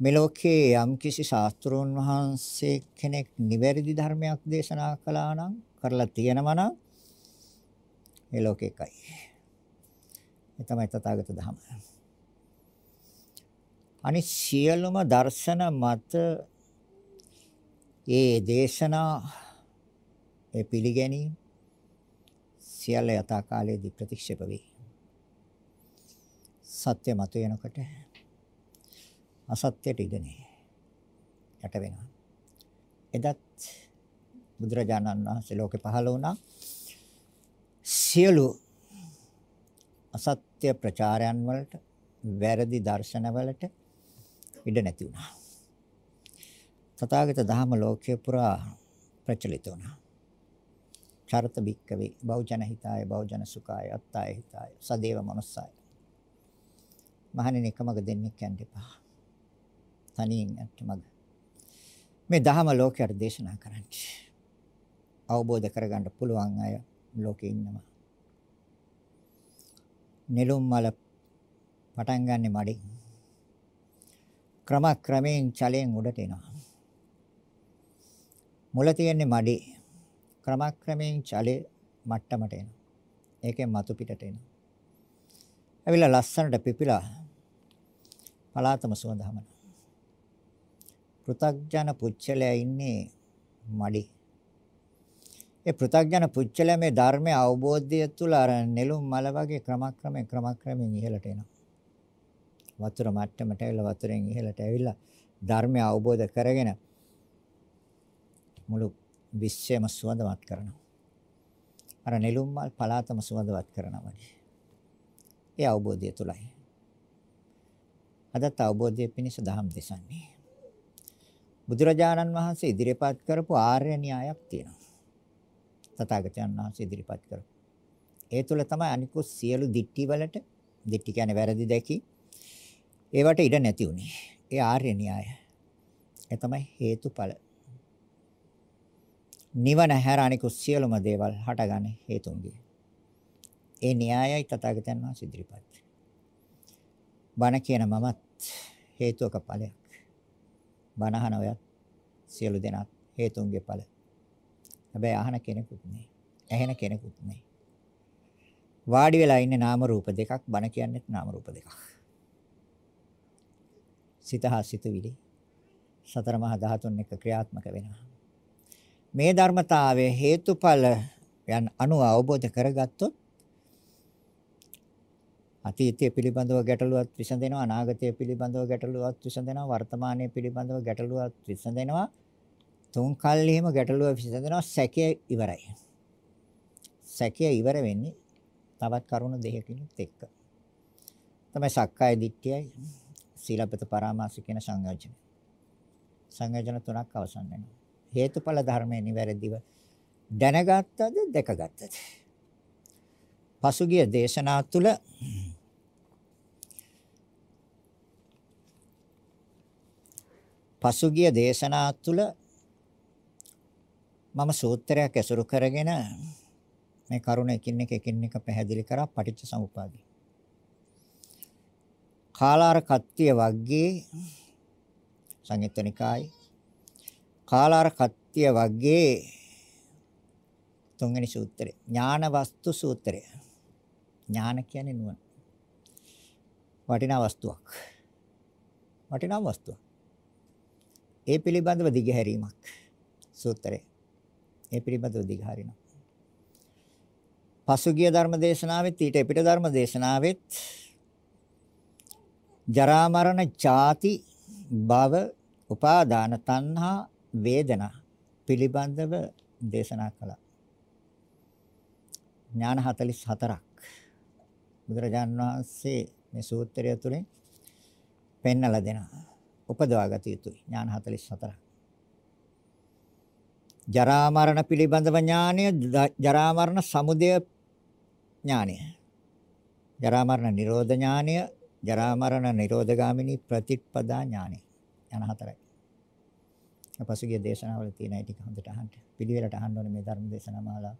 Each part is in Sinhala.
මේ ලෝකේ යම්කිසි ශාස්ත්‍රෝන් වහන්සේ කෙනෙක් නිවැරදි ධර්මයක් දේශනා කළා නම් කරලා තියෙනවා නම් මේ ලෝකේ එකයි. ඒ තමයි තථාගත ධර්ම. අනිත් සියලුම දර්ශන මත ඒ දේශනා ඒ පිළිගැනීම සියල්ල යථා කාලයේදී ප්‍රතික්ෂේප වේ. සත්‍ය මත වෙනකොට අසත්‍යයට ඉඩ නැහැ. යට වෙනවා. එදත් බුදුරජාණන් වහන්සේ ලෝකේ පහළ වුණා. සියලු අසත්‍ය ප්‍රචාරයන් වලට වැරදි දර්ශන වලට ඉඩ නැති වුණා. තථාගත ධහම ලෝකේ පුරා ප්‍රචලිත වුණා. චරත බික්කවේ බෞජන හිතාය බෞජන සුඛාය අත්තාය හිතාය සදේව මනසාය. මහණෙනි එකමග දෙන්නේ කියන්න එපා. තනියෙන් යන්න මග. මේ දහම ලෝකයට දේශනා කරන්නේ. අවබෝධ කරගන්න පුළුවන් අය ලෝකේ ඉන්නවා. නෙළුම් මල පටන් ගන්නෙ මඩින්. ක්‍රම ක්‍රමයෙන් චලයෙන් උඩට එනවා. මුල තියෙන්නේ මඩි. ක්‍රම ක්‍රමයෙන් චලේ මට්ටමට එනවා. ඒකෙන් මතු පිටට එනවා. ඇවිල්ලා ලස්සනට පිපිලා පලාතම සුවඳ හමනවා. පෘථග්ජන පුච්චලයා ඉන්නේ මඩි. ඒ පෘථග්ජන පුච්චලයා මේ ධර්මයේ අවබෝධය තුළ අර නෙළුම් මල වගේ ක්‍රමක්‍රමයෙන් ක්‍රමක්‍රමයෙන් ඉහළට එනවා. වතුර මට්ටමට ඇවිල්ලා වතුරෙන් ඉහළට ඇවිල්ලා ධර්මය අවබෝධ කරගෙන මුළු විශ්වයම සුවඳවත් කරනවා. අර නෙළුම් මල් පලාතම සුවඳවත් කරනවා වගේ. ඒ අවබෝධය තුලයි. අදත් අවබෝධය පිණිස දහම් දෙසන්නේ. බුදුරජාණන් වහන්සේ ඉදිරිපත් කරපු ආර්ය න්‍යායක් තියෙනවා. තථාගතයන් වහන්සේ ඉදිරිපත් කරපු. ඒ තුල තමයි අනිකුත් සියලු දික්ටි වලට දික්ටි කියන්නේ වැරදි දැකි. ඒවට ඉඩ නැති උනේ. ඒ ආර්ය න්‍යාය. ඒ තමයි හේතුඵල. නිවන හැර අනිකුත් සියලුම දේවල් හටගන්නේ හේතුන්ගේ. ඒ න්‍යායයි තථාගතයන් වහන්සේ ඉදිරිපත්. බණ කියන මමත් හේතුක ඵලයක්. බණහන ඔයත් සියලු දෙනා හේතුන්ගේ ඵල. හැබැයි අහන කෙනෙකුත් නෑ. ඇහෙන කෙනෙකුත් නෑ. වාඩි වෙලා ඉන්නේ නාම රූප දෙකක් බණ කියන්නේත් නාම රූප දෙකක්. සිත හා සිතුවිලි සතර මහා ධාතුන් එක ක්‍රියාත්මක වෙනවා. මේ ධර්මතාවයේ හේතුඵල යන් අනුව අවබෝධ කරගත්තොත් අතීතය පිළිබඳව ගැටලුවක් විසඳෙනවා අනාගතය පිළිබඳව ගැටලුවක් විසඳෙනවා වර්තමානය පිළිබඳව ගැටලුවක් විසඳෙනවා. තුන් කල්හිම ගැටලුව විසඳෙනවා සැකය ඉවරයි. සැකය ඉවර වෙන්නේ තවත් කරුණු දෙකකින් එක්ක. තමයි සක්කාය දිට්ඨියයි සීලපත පරාමාස කියන සංයෝජන සංයෝජන තුනක් අවසන් වෙනවා. හේතුඵල ධර්මයේ නිවැරදිව දැනගත්තද දැකගත්තද? පසුගිය දේශනා තුළ පසුගිය දේශනා තුළ මම සූත්‍රයක් ඇසුරු කරගෙන මේ කරුණ එකින් එක එකින් එක පැහැදිලි කරා පටිච්ච සමුප්පාදේ. කාලාර කත්තිය වග්ගේ සංයුත්තනිකායි කාලාර කත්තිය වග්ගේ තුන්වෙනි සූත්‍රය ඥාන වස්තු සූත්‍රය ඥාන කියන්නේ නුවණ වටිනා වස්තුවක් වටිනා වස්තුවක් ඒ පිළිබඳව දිගහැරීමක් සූත්‍රය. ඒ පිළිබඳව දිගහරිනවා. පසුගිය ධර්ම දේශනාවෙත් ඊට පිට ධර්ම දේශනාවෙත් ජරා මරණ ජාති භව උපාදාන තණ්හා වේදනා පිළිබඳව දේශනා කළා. ඥාන 44ක් බුදුරජාන් වහන්සේ මේ සූත්‍රය තුළින් පෙන්වලා දෙනවා. උපදවා ගත යුතුයි. ඥාන 44. ජරා මරණ පිළිබඳව ඥානය, ජරා මරණ සමුදය ඥානය. ජරා මරණ නිරෝධ ඥානය, ජරා මරණ නිරෝධගාමිනී ප්‍රතිපදා ඥානය. යන හතරයි. පසුගිය දේශනාවල තියෙන ඒ ටික හොඳට අහන්න. පිළිවෙලට අහන්න ඕනේ මේ ධර්ම දේශනා මාලාව.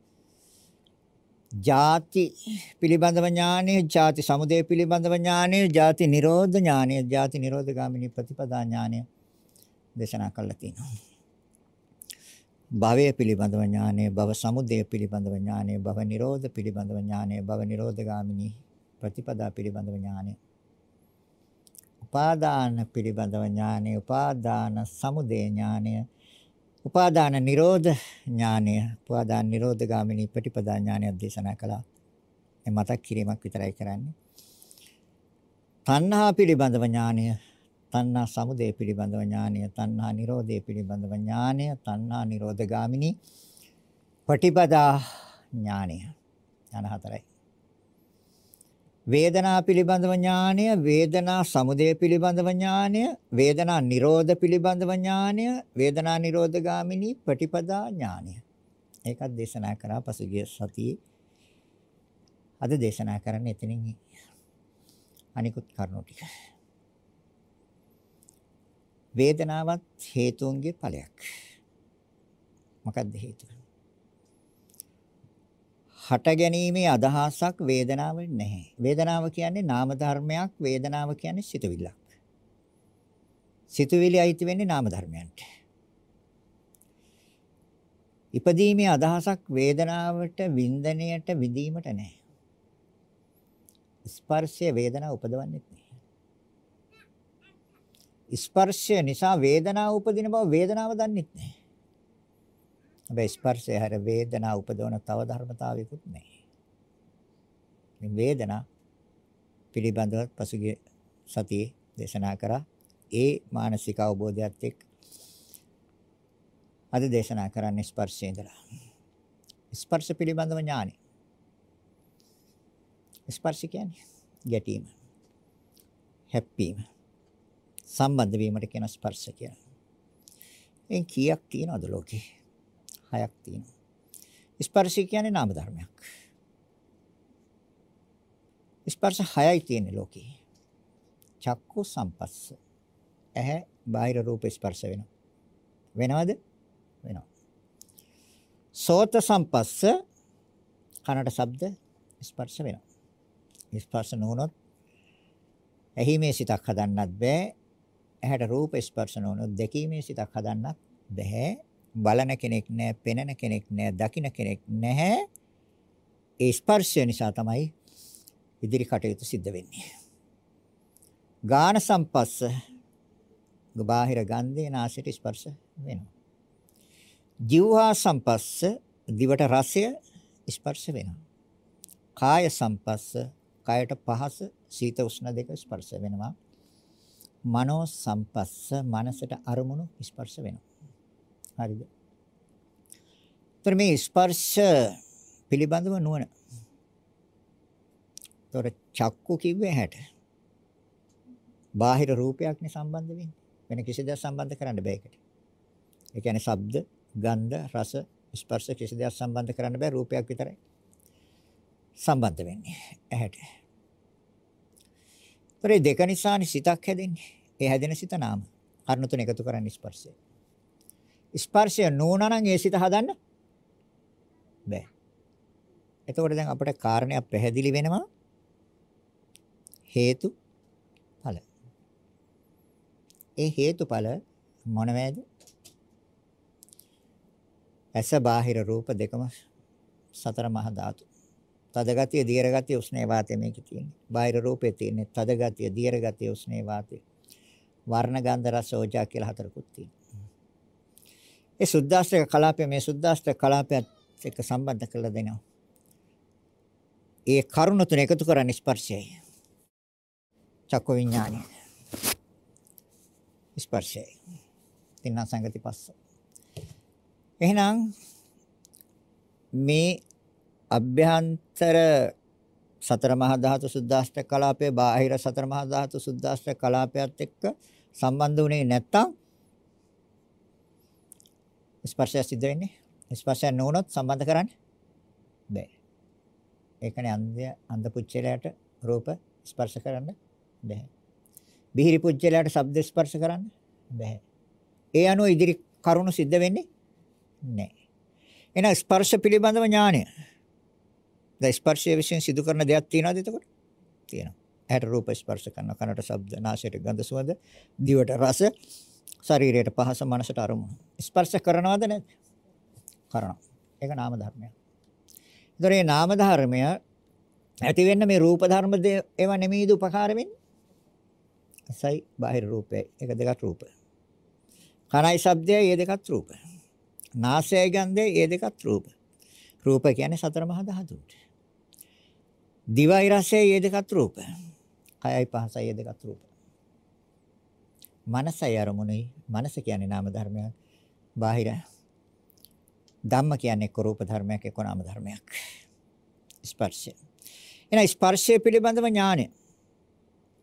ಜಾති පිළිබඳව ඥානය, ಜಾති සමුදය පිළිබඳව ඥානය, ಜಾති නිරෝධ ඥානය, ಜಾති නිරෝධ ගාමිනී ප්‍රතිපදා ඥානය දේශනා කළා තියෙනවා. භවය පිළිබඳව ඥානය, භව සමුදය පිළිබඳව ඥානය, භව නිරෝධ පිළිබඳව ඥානය, භව නිරෝධ ගාමිනී ප්‍රතිපදා පිළිබඳව ඥානය. උපාදාන පිළිබඳව ඥානය, උපාදාන සමුදය ඥානය උපාදාන නිරෝධ ඥානය, උපාදාන නිරෝධ ගාමිනී ප්‍රතිපදා ඥානය දේශනා කළා. මේ මතක් කිරීමක් විතරයි කරන්නේ. තණ්හා පිළිබඳව ඥානය, තණ්හා සමුදය පිළිබඳව ඥානය, තණ්හා නිරෝධය පිළිබඳව ඥානය, තණ්හා නිරෝධ ගාමිනී ප්‍රතිපදා ඥානය. ඥාන හතරයි. වේදනා පිළිබඳව ඥානය, වේදනා සමුදය පිළිබඳව ඥානය, වේදනා නිරෝධ පිළිබඳව ඥානය, වේදනා නිරෝධ ගාමිනී ප්‍රතිපදා ඥානය. ඒකත් දේශනා කරා පසුගිය සතියේ. අද දේශනා කරන්නේ එතනින් අනිකුත් කරුණු ටික. වේදනාවත් හේතුන්ගේ ඵලයක්. මොකක්ද හේතුව? හට ගැනීමේ අදහසක් වේදනාවෙන් නැහැ. වේදනාව කියන්නේ නාම ධර්මයක්, වේදනාව කියන්නේ සිතුවිල්ලක්. සිතුවිලි අයිති වෙන්නේ නාම ධර්මයන්ට. ඉපදීමේ අදහසක් වේදනාවට, වින්දනයට, විඳීමට නැහැ. ස්පර්ශය වේදනාව උපදවන්නේ නැහැ. ස්පර්ශය නිසා වේදනාව උපදින බව වේදනාව දන්නේ නැහැ. හැබැයි ස්පර්ශය හැර වේදනා උපදවන තව ධර්මතාවයකුත් නැහැ. මේ වේදනා පිළිබඳව පසුගිය සතියේ දේශනා කරා. ඒ මානසික අවබෝධයත් එක්ක අද දේශනා කරන්නේ ස්පර්ශය ඉඳලා. ස්පර්ශ පිළිබඳව ඥානෙ. ස්පර්ශ කියන්නේ ගැටීම. හැප්පීම. සම්බන්ධ වීමට කියන ස්පර්ශ කියලා. එන් කීයක් තියෙනවද ලෝකේ? හයක් තියෙනවා. ස්පර්ශය කියන්නේ නාම ධර්මයක්. ස්පර්ශ හයයි තියෙන්නේ ලෝකේ. චක්කු සම්පස්ස. ඇහැ බාහිර රූප ස්පර්ශ වෙනවා. වෙනවද? වෙනවා. සෝත සම්පස්ස කනට ශබ්ද ස්පර්ශ වෙනවා. ස්පර්ශ නොවුනොත් ඇහිමේ සිතක් හදන්නත් බෑ. ඇහැට රූප ස්පර්ශ නොවුනොත් දැකීමේ සිතක් හදන්නත් බෑ. බලන කෙනෙක් නැහැ, පෙනෙන කෙනෙක් නැහැ, දකින කෙනෙක් නැහැ. ඒ ස්පර්ශය නිසා තමයි ඉදිරි කටයුතු සිද්ධ වෙන්නේ. ගාන සම්පස්ස බාහිර ගන්ධේ නාසයට ස්පර්ශ වෙනවා. ජීවහා සම්පස්ස දිවට රසය ස්පර්ශ වෙනවා. කාය සම්පස්ස කයට පහස සීත උෂ්ණ දෙක ස්පර්ශ වෙනවා. මනෝ සම්පස්ස මනසට අරමුණු ස්පර්ශ වෙනවා. හරිද? ତොර මේ ස්පර්ශ පිළිබඳව නුවණ. ତොර චක්කු කිව්වේ හැට. බාහිර රූපයක් නේ සම්බන්ධ වෙන්නේ. වෙන කිසි දෙයක් සම්බන්ධ කරන්න බෑ ඒකට. ඒ කියන්නේ ශබ්ද, ගන්ධ, රස, ස්පර්ශ කිසි දෙයක් සම්බන්ධ කරන්න බෑ රූපයක් විතරයි සම්බන්ධ වෙන්නේ ඇහැට. ඒතරේ දෙක නිසානේ සිතක් හැදෙන්නේ. ඒ හැදෙන සිත නාම. කර්ණ තුන එකතු කරන්නේ ස්පර්ශය. ස්පර්ශය නෝනා නම් ඒ සිත හදන්න බෑ. එතකොට දැන් අපිට කාරණයක් පැහැදිලි වෙනවා හේතු ඵල. ඒ හේතුඵල මොනවද? ඇස බාහිර රූප දෙකම සතර මහා ධාතු. තද ගතිය, දීර්ඝ ගතිය, උෂ්ණේ වාතය මේකේ තියෙන්නේ. බාහිර රූපේ තියෙන්නේ තද ගතිය, දීර්ඝ ගතිය, උෂ්ණේ වාතය. වර්ණ ගන්ධ රස ඕජා කියලා හතරකුත් තියෙනවා. ඒ සුද්දාස්ත්‍රක කලාපය මේ සුද්දාස්ත්‍රක කලාපයත් එක්ක සම්බන්ධ කරලා දෙනවා. ඒ කරුණ තුන එකතු කරන්නේ ස්පර්ශයයි. චක්ක විඥානය. ස්පර්ශයයි. තින්න සංගති පස්ස. එහෙනම් මේ අභ්‍යන්තර සතර මහා ධාතු සුද්දාෂ්ටක කලාපයේ බාහිර සතර මහා ධාතු සුද්දාෂ්ටක කලාපයත් එක්ක සම්බන්ධ වුණේ නැත්තම් ස්පර්ශය සිද්ධ වෙන්නේ. ස්පර්ශය නොවුනොත් සම්බන්ධ කරන්නේ බෑ. ඒකනේ අන්ධය අන්ධ පුච්චලයට රූප ස්පර්ශ කරන්න බෑ. බිහිරි පුච්චලයට ශබ්ද ස්පර්ශ කරන්න බෑ. ඒ අනුව ඉදිරි කරුණු සිද්ධ වෙන්නේ නැහැ. එහෙනම් ස්පර්ශ පිළිබඳව ඥානය දැන් ස්පර්ශය විසින් සිදු කරන දෙයක් තියනවද එතකොට? තියෙනවා. ඇහැට රූප ස්පර්ශ කරනවා, කනට ශබ්ද, නාසයට ගඳ සුවඳ, දිවට රස, ශරීරයට පහස, මනසට අරමුණු. ස්පර්ශ කරනවද නැද්ද? කරනවා. ඒක නාම ධර්මයක්. ඒතර මේ නාම ධර්මය ඇති වෙන්න මේ රූප ධර්ම ඒවා නෙමෙයිද උපකාර වෙන්නේ? අසයි බාහිර රූපය. ඒක දෙකත් රූප. කනයි ශබ්දයයි ඒ දෙකත් රූප. නාසයයි ගන්ධයයි ඒ දෙකත් රූප. රූප කියන්නේ සතර මහා ධාතුන්ට. දිවයි රසයයි ඒ දෙකත් රූප. කයයි පහසයි ඒ දෙකත් රූප. මනසයි අරමුණයි. මනස කියන්නේ නාම ධර්මයක්. බාහිර ධම්ම කියන්නේ එක්ක රූප ධර්මයක් එක්ක නාම ධර්මයක්. ස්පර්ශය. එහෙනම් ස්පර්ශය පිළිබඳව ඥානය.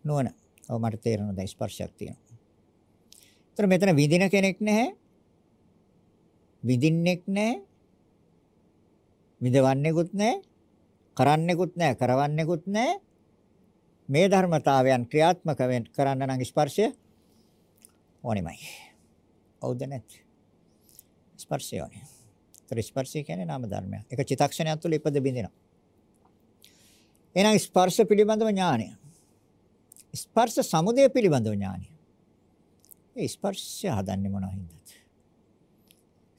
නුවණ. ඔව් මට තේරෙනවා දැන් ස්පර්ශයක් තියෙනවා. ඒතර මෙතන විඳින කෙනෙක් නැහැ. විඳින්නෙක් නැහැ. විඳවන්නෙකුත් නැහැ. කරන්නෙකුත් නැහැ. කරවන්නෙකුත් නැහැ. මේ ධර්මතාවයන් ක්‍රියාත්මක කරන්න නම් ස්පර්ශය ඕනෙමයි. හවුද නැත්? ස්පර්ශය ඕනේ. ඒතර ස්පර්ශය කියන්නේ නාම ධර්මයක්. ඒක චිතක්ෂණයක් තුළ ඉපද බින්දිනවා. එහෙනම් ස්පර්ශ පිළිබඳව ඥානය. ස්පර්ශ සමුදය පිළිබඳව ඥානය. ඒ ස්පර්ශය හදන්නේ මොනවා හින්දාද?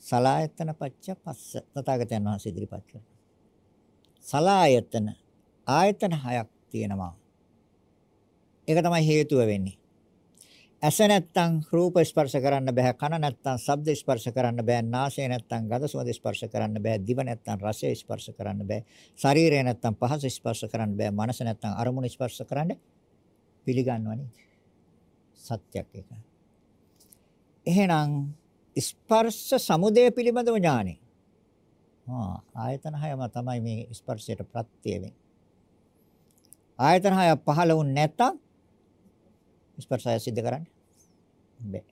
සලායතන පච්ච පස්ස තථාගතයන් වහන්සේ ඉදිරිපත් කරනවා. සලායතන ආයතන හයක් තියෙනවා. ඒක තමයි හේතුව වෙන්නේ. ඇස නැත්තම් රූප ස්පර්ශ කරන්න බෑ කන නැත්තම් ශබ්ද ස්පර්ශ කරන්න බෑ නාසය නැත්තම් ගඳ සුවඳ ස්පර්ශ කරන්න බෑ දිව නැත්තම් රසය ස්පර්ශ කරන්න බෑ ශරීරය නැත්තම් පහස ස්පර්ශ කරන්න බෑ මනස නැත්තම් අරමුණ ස්පර්ශ කරන්න පිළිගන්නවනේ සත්‍යයක් ඒක. එහෙනම් ස්පර්ශ සමුදය පිළිබඳව ඥානෙ. ආ ආයතන හයම තමයි මේ ස්පර්ශයට ප්‍රත්‍ය වෙන්නේ ආයතන හය පහළ වුනේ නැත්තම් ස්පර්ශය සිද්ධ කරන්න බෑ.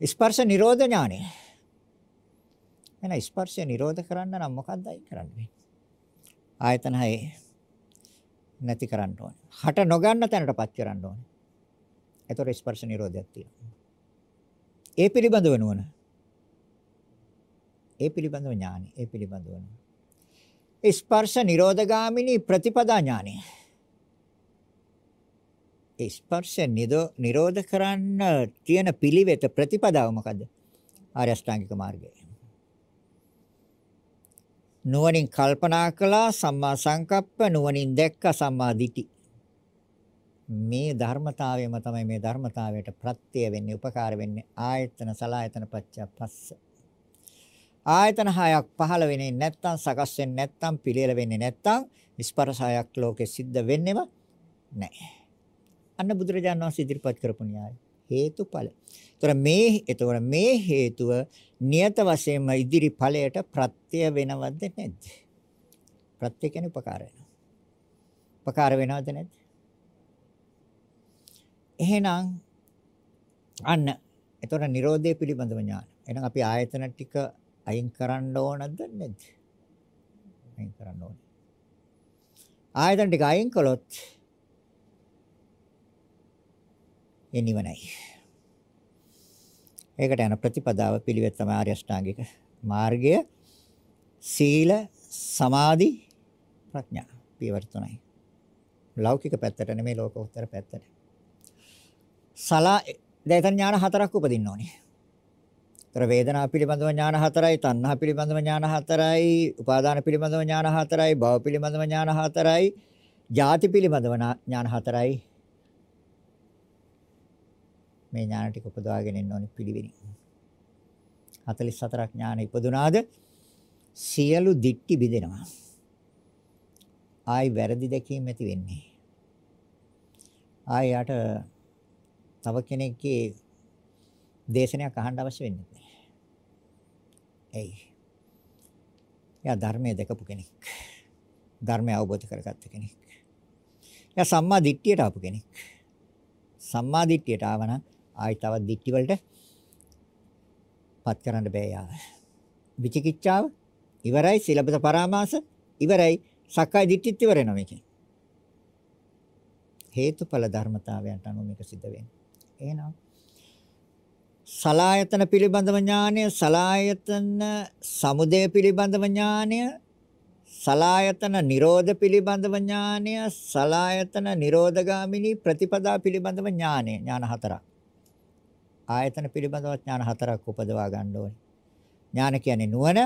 ස්පර්ශ නිරෝධ ඥානය. එහෙනම් ස්පර්ශය නිරෝධ කරන්න නම් මොකක්ද අයි කරන්න වෙන්නේ? ආයතන හයේ නැති කරන්න ඕනේ. හට නොගන්න තැනටපත් කරන්න ඕනේ. එතකොට ස්පර්ශ නිරෝධයක් තියෙනවා. ඒ පිළිබඳව නුවණ. ඒ පිළිබඳව ඥානි. ඒ පිළිබඳව නුවණ. ස්පර්ශ නිරෝධගාමිනී ප්‍රතිපදා ඥානය. ස්පර්ශ නිරෝධ කරන්න තියෙන පිළිවෙත ප්‍රතිපදාව මොකද්ද? ආර්ය අෂ්ටාංගික මාර්ගය. නුවණින් කල්පනා කළා සම්මා සංකප්ප නුවණින් දැක්ක සම්මා දිටි. මේ ධර්මතාවයම තමයි මේ ධර්මතාවයට ප්‍රත්‍ය වෙන්නේ උපකාර වෙන්නේ ආයතන සලායතන පච්චපස්ස. ආයතන හයක් පහළ වෙන්නේ නැත්නම් සකස් වෙන්නේ නැත්නම් පිළියෙල වෙන්නේ නැත්නම් ස්පර්ශයක් ලෝකෙ සිද්ධ වෙන්නෙම නැහැ. අන්න බුදුරජාණන් වහන්සේ ඉදිරිපත් කරපු න්‍යාය. හේතුඵල. ඒතර මේ ඒතර මේ හේතුව නියත වශයෙන්ම ඉදිරි ඵලයට ප්‍රත්‍ය වෙනවද නැද්ද? ප්‍රත්‍ය කියන්නේ උපකාර වෙනවා. උපකාර වෙනවද නැද්ද? එහෙනම් අන්න ඒතර Nirodhe පිළිබඳව ඥාන. එහෙනම් අපි ආයතන ටික අයින් කරන්න ඕනද නැද්ද? අයින් කරන්න ඕනේ. ආයතන ටික අයින් කළොත් ඒ නිවනයි. ඒකට යන ප්‍රතිපදාව පිළිවෙත් තමයි ආර්ය අෂ්ටාංගික මාර්ගය සීල සමාධි ප්‍රඥා පියවර තුනයි. ලෞකික පැත්තට නෙමෙයි ලෝකෝත්තර පැත්තට. සලා දැන් ඥාන හතරක් උපදින්න ඕනේ. ତර වේදනා පිළිබඳව ඥාන හතරයි, තණ්හා පිළිබඳව ඥාන හතරයි, උපාදාන පිළිබඳව ඥාන හතරයි, භව පිළිබඳව ඥාන හතරයි, ජාති පිළිබඳව ඥාන හතරයි, මේ ඥාන ටික උපදවාගෙන ඉන්න ඕනේ පිළිවෙලින්. 44ක් ඥාන ඉපදුනාද සියලු දික්ටි බිඳෙනවා. ආයි වැරදි දැකීම ඇති වෙන්නේ. ආයි යට තව කෙනෙක්ගේ දේශනයක් අහන්න අවශ්‍ය වෙන්නේ නැහැ. එයි. යා ධර්මයේ දැකපු කෙනෙක්. ධර්මය අවබෝධ කරගත්ත කෙනෙක්. යා සම්මා දිට්ඨියට ආපු කෙනෙක්. සම්මා දිට්ඨියට ආවනම් ආයි තවත් දික්ටි වලට පත් කරන්න බෑ යාව. විචිකිච්ඡාව ඉවරයි සිලබස පරාමාස ඉවරයි සක්කාය දිට්ඨිත් ඉවර වෙනවා මේකෙන්. හේතුඵල ධර්මතාවයන්ට අනුව මේක සිද්ධ වෙන්නේ. එහෙනම් සලායතන පිළිබඳව ඥානය, සලායතන සමුදය පිළිබඳව ඥානය, සලායතන නිරෝධ පිළිබඳව ඥානය සලායතන නිරෝධගාමිනී ප්‍රතිපදා පිළිබඳව ඥානය ඥාන හතරක් ආයතන පිළිබඳව ඥාන හතරක් උපදවා ගන්න ඕනේ. ඥාන කියන්නේ නුවණ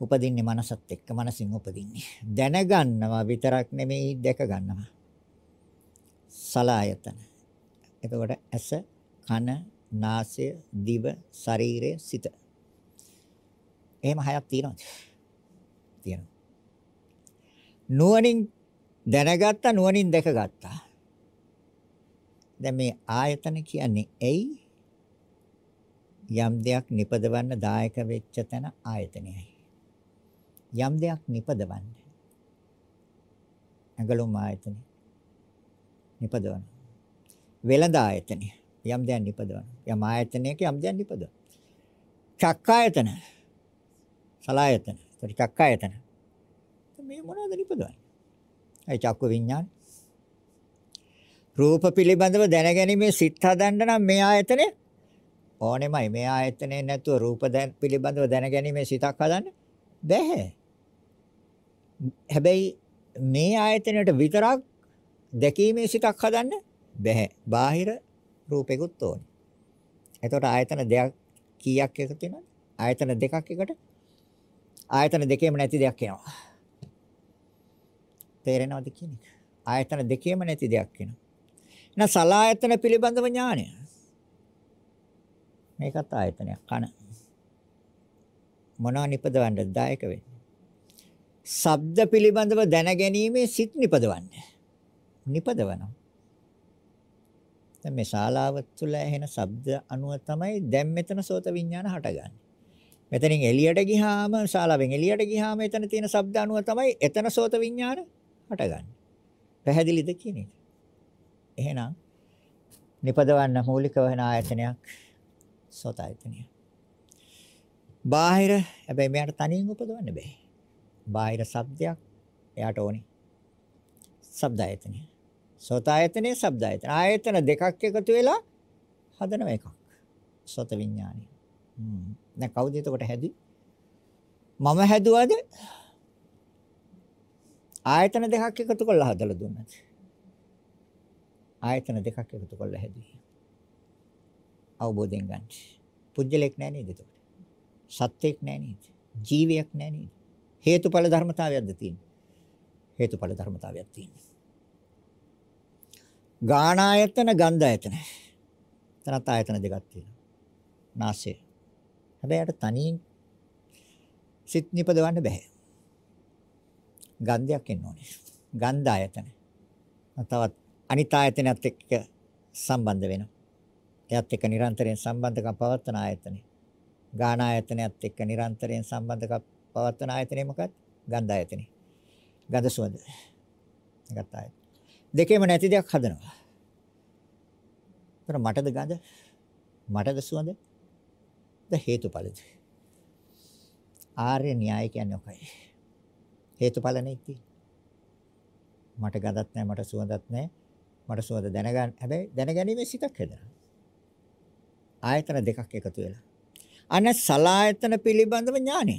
උපදින්නේ මනසත් එක්ක මනසින් උපදින්නේ. දැනගන්නවා විතරක් නෙමෙයි දැක ගන්නවා. සලායතන. එතකොට ඇස කන නාසය දිව ශරීරය සිත. එහෙම හයක් තියෙනවද? තියෙනවා. නුවණින් දැනගත්තා නුවණින් දැකගත්තා. දැන් මේ ආයතන කියන්නේ ඇයි? යම් දෙයක් නිපදවන්න දායක වෙච්ච තැන ආයතනයයි. යම් දෙයක් නිපදවන්න. ඇඟලුම් ආයතනය. නිපදවන. වෙළඳ ආයතනය. යම් දෙයක් නිපදවන. යම් ආයතනයක යම් දෙයක් නිපදවන. චක්කායතන. සලායතන. චක්කායතන. මේ මොනවද නිපදවන්නේ? ඒ චක්ක විඥාන. රූප පිළිබඳව දැනගැනීමේ සිත් හදන්න නම් මේ ආයතනය ඕනෙමයි. මේ ආයතනේ නැතුව රූප පිළිබඳව දැනගැනීමේ සිතක් හදන්න බැහැ. හැබැයි මේ ආයතනයට විතරක් දැකීමේ සිතක් හදන්න බැහැ. බාහිර රූපෙකුත් ඕනේ. එතකොට ආයතන දෙකක් කීයක් එකතු වෙනවද? ආයතන දෙකක් එකට ආයතන දෙකේම නැති දෙයක් එනවා. තේරෙනවද කියන එක. ආයතන දෙකේම නැති දෙයක් වෙනවා. එහෙනම් සලායතන පිළිබඳව ඥානය. මේකත් ආයතනයක් කන. මොනවා නිපදවන්නද දායක වෙන්නේ? ශබ්ද පිළිබඳව දැනගැනීමේ සිත් නිපදවන්නේ. නිපදවනවා. දැන් මේ ශාලාව තුළ ඇහෙන ශබ්ද අනුව තමයි දැන් මෙතන සෝත විඥාන හටගන්නේ. මෙතනින් එළියට ගියාම ශාලාවෙන් එළියට ගියාම එතන තියෙන ශබ්ද අනුව තමයි එතන සෝත විඥාන හටගන්නේ. පැහැදිලිද කියන එක? එහෙනම් නිපදවන්න මූලික වෙන ආයතනයක් සෝත ආයතනය. බාහිර හැබැයි මෙයාට තනියෙන් උපදවන්න බෑ. බාහිර ශබ්දයක් එයාට ඕනේ. ශබ්ද ආයතනය. සෝත ආයතනය ශබ්ද ආයතන. ආයතන දෙකක් එකතු වෙලා හදන එකක්. සෝත විඥානය. හ්ම්. දැන් කවුද එතකොට හැදුවේ? මම හැදුවද? ආයතන දෙකක් එකතු කරලා හදලා දුන්නා. ආයතන දෙකක් එකතු කරලා හැදුවේ. අවබෝධයෙන් ගන්න. පුජ්‍යලෙක් නෑ නේද එතකොට? සත්‍යයක් නෑ නේද? ජීවියක් නෑ නේද? හේතුඵල ධර්මතාවයක්ද තියෙන්නේ? හේතුඵල ධර්මතාවයක් තියෙන්නේ. ගාණ ආයතන ගන්ධ ආයතන. තරත් ආයතන දෙකක් තියෙනවා. නාසය. හැබැයි අර තනියෙන් සිත් නිපදවන්න බෑ. ගන්ධයක් එන්න ඕනේ. ගන්ධ ආයතන. තවත් අනිත් ආයතනයත් එක්ක සම්බන්ධ වෙනවා. එයත් එක්ක නිරන්තරයෙන් සම්බන්ධකම් පවත්වන ආයතනෙ. ගාන ආයතනයත් එක්ක නිරන්තරයෙන් සම්බන්ධකම් පවත්වන ආයතනෙ මොකක්ද? ගන්ධ ආයතනෙ. ගඳ සුවඳ. ඒකත් ආයතන. දෙකේම නැති දෙයක් හදනවා. ඒතර මටද ගඳ? මටද සුවඳ? ද හේතුඵලද? ආර්ය න්‍යාය කියන්නේ ඔකයි. හේතුඵල නෙක්ටි. මට ගඳක් නැහැ, මට සුවඳක් නැහැ. මට සුවඳ දැනගන්න. හැබැයි දැනගැනීමේ සිතක් හදනවා. ආයතන දෙකක් එකතු වෙලා. අන සලායතන පිළිබඳව ඥානය.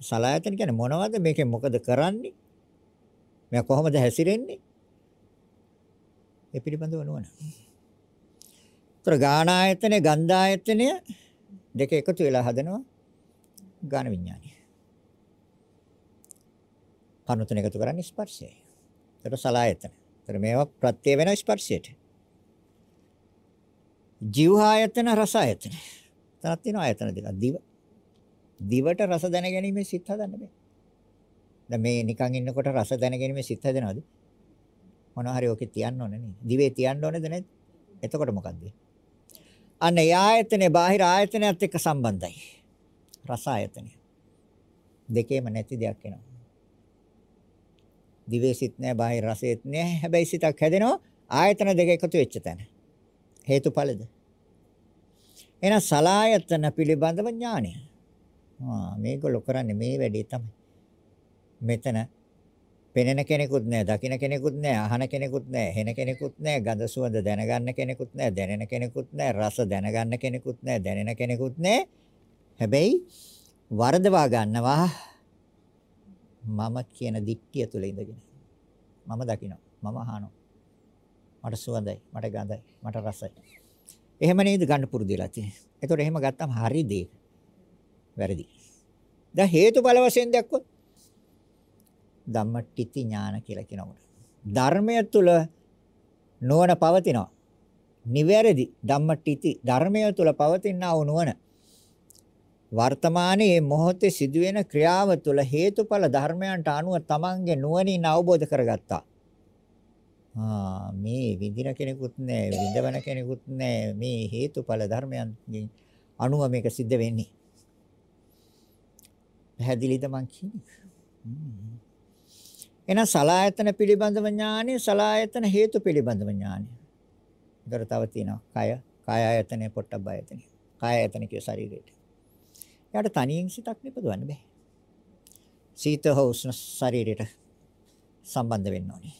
සලායතන කියන්නේ මොනවද? මේකෙන් මොකද කරන්නේ? මෙයා කොහොමද හැසිරෙන්නේ? ඒ පිළිබඳව නුවණ. ତර ගාන ආයතනය, ගන්ධ ආයතනය දෙක එකතු වෙලා හදනවා ගාන විඥානය. කණු තුන එකතු කරන්නේ ස්පර්ශයයි. ඒතර සලායතන. ඒතර මේවා ප්‍රත්‍ය වෙන ස්පර්ශයට. ජීවආයතන රසායතන. තනත් තියෙන ආයතන දෙකක්. දිව. දිවට රස දැනගැනීමේ සිත් හදන්න බෑ. දැන් මේ නිකන් ඉන්නකොට රස දැනගැනීමේ සිත් හදනවද? මොනවා හරි ඔකේ තියන්න ඕනේ නේද? දිවේ තියන්න ඕනේද නැද්ද? එතකොට මොකද්ද? අන්න ඒ ආයතනේ බාහිර ආයතනයත් එක්ක සම්බන්ධයි. රස ආයතනය. දෙකේම නැති දෙයක් එනවා. දිවේ සිත් නැහැ, බාහිර රසෙත් නැහැ. හැබැයි සිතක් හැදෙනවා ආයතන දෙක එකතු වෙච්ච තැන. හේතුඵලද? එහෙනම් සලායතන පිළිබඳව ඥානය. ආ මේගොල්ලෝ කරන්නේ මේ වැඩේ තමයි. මෙතන පෙනෙන කෙනෙකුත් නැහැ, දකින කෙනෙකුත් නැහැ, අහන කෙනෙකුත් නැහැ, හෙන කෙනෙකුත් නැහැ, ගඳ සුවඳ දැනගන්න කෙනෙකුත් නැහැ, දැනෙන කෙනෙකුත් නැහැ, රස දැනගන්න කෙනෙකුත් නැහැ, දැනෙන කෙනෙකුත් නැහැ. හැබැයි වරදවා ගන්නවා මම කියන දික්කිය තුල ඉඳගෙන. මම දකිනවා. මම අහනවා. මට සුවඳයි, මට ගඳයි, මට රසයි. එහෙම නේද ගන්න පුරුදු වෙලා තියෙන්නේ. ඒතකොට එහෙම ගත්තම හරිද ඒක? වැරදි. දැන් හේතුඵල වශයෙන් දැක්කොත් ධම්මටිති ඥාන කියලා කියනකොට. ධර්මය තුල නුවණ පවතිනවා. නිවැරදි ධම්මටිති ධර්මය තුල පවතිනා වූ නුවණ වර්තමානයේ මොහොතේ සිදුවෙන ක්‍රියාව තුළ හේතුඵල ධර්මයන්ට අනුව තමන්ගේ නුවණින් අවබෝධ කරගත්තා. ආ මේ විඳින කෙනෙකුත් නැහැ, විඳවන කෙනෙකුත් නැහැ. මේ හේතුඵල ධර්මයන්ගෙන් අනුව මේක සිද්ධ වෙන්නේ. පැහැදිලිද මං කියන්නේ? එහෙනම් සලායතන පිළිබඳව ඥානය, සලායතන හේතු පිළිබඳව ඥානය. ඊතර තව තියෙනවා කය, කාය ආයතනෙ, පොට්ටබ්බ ආයතනෙ. කාය ආයතන කිය ශරීරයට. එයාට තනියෙන් සිතක් නිපදවන්න බෑ. සීත හෝ උෂ්ණ ශරීරයට සම්බන්ධ වෙන්න ඕනේ.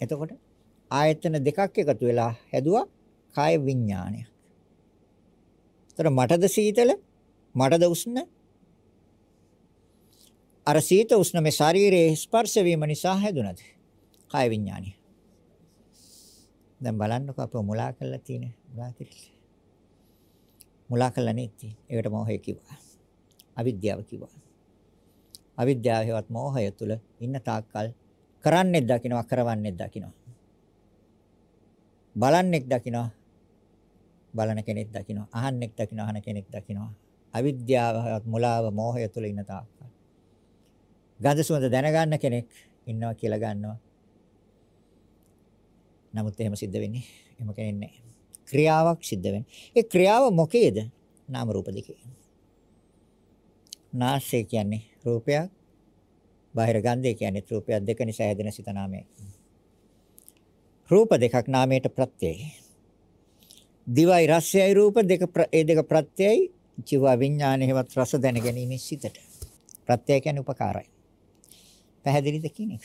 එතකොට ආයතන දෙකක් එකතු වෙලා හැදුවා කාය විඥානයක්. ඒතර මටද සීතල මටද උෂ්ණ අර සීත උෂ්ණ මේ ශරීරයේ ස්පර්ශ වීම නිසා හැදුනද කාය විඥානය. දැන් බලන්නකෝ අපව මුලා කරලා තියෙන මුලා කිරිල්ල. මුලා කළා නෙත්ති. ඒකට මෝහය කිව්වා. අවිද්‍යාව කිව්වා. අවිද්‍යාව හේවත් මෝහය තුල ඉන්න තාක්කල් කරන්නේ දකින්නවා කරවන්නේ දකින්නවා. බලන්නෙක් දකින්නවා බලන කෙනෙක් දකින්නවා අහන්නෙක් දකින්නවා අහන කෙනෙක් දකින්නවා අවිද්‍යාව මුලාව මෝහය තුල ඉන්න තාක්කල් ගඳ සුවඳ දැනගන්න කෙනෙක් ඉන්නවා කියලා ගන්නවා නමුත් එහෙම සිද්ධ වෙන්නේ එහෙම කෙනෙක් නැහැ ක්‍රියාවක් සිද්ධ වෙන්නේ. ඒ ක්‍රියාව මොකේද? නාම රූප දෙකේ. නාසය කියන්නේ රූපයක්. බාහිර ගන්ධය කියන්නේ රූපයක් දෙක නිසා හැදෙන සිත නාමය. රූප දෙකක් නාමයට ප්‍රත්‍යයයි. දිවයි රසයයි රූප දෙක ඒ දෙක ප්‍රත්‍යයයි ජීව විඥානයේවත් රස දැන ගැනීම සිතට. ප්‍රත්‍යය කියන්නේ උපකාරයි. පැහැදිලිද කියන්නේ?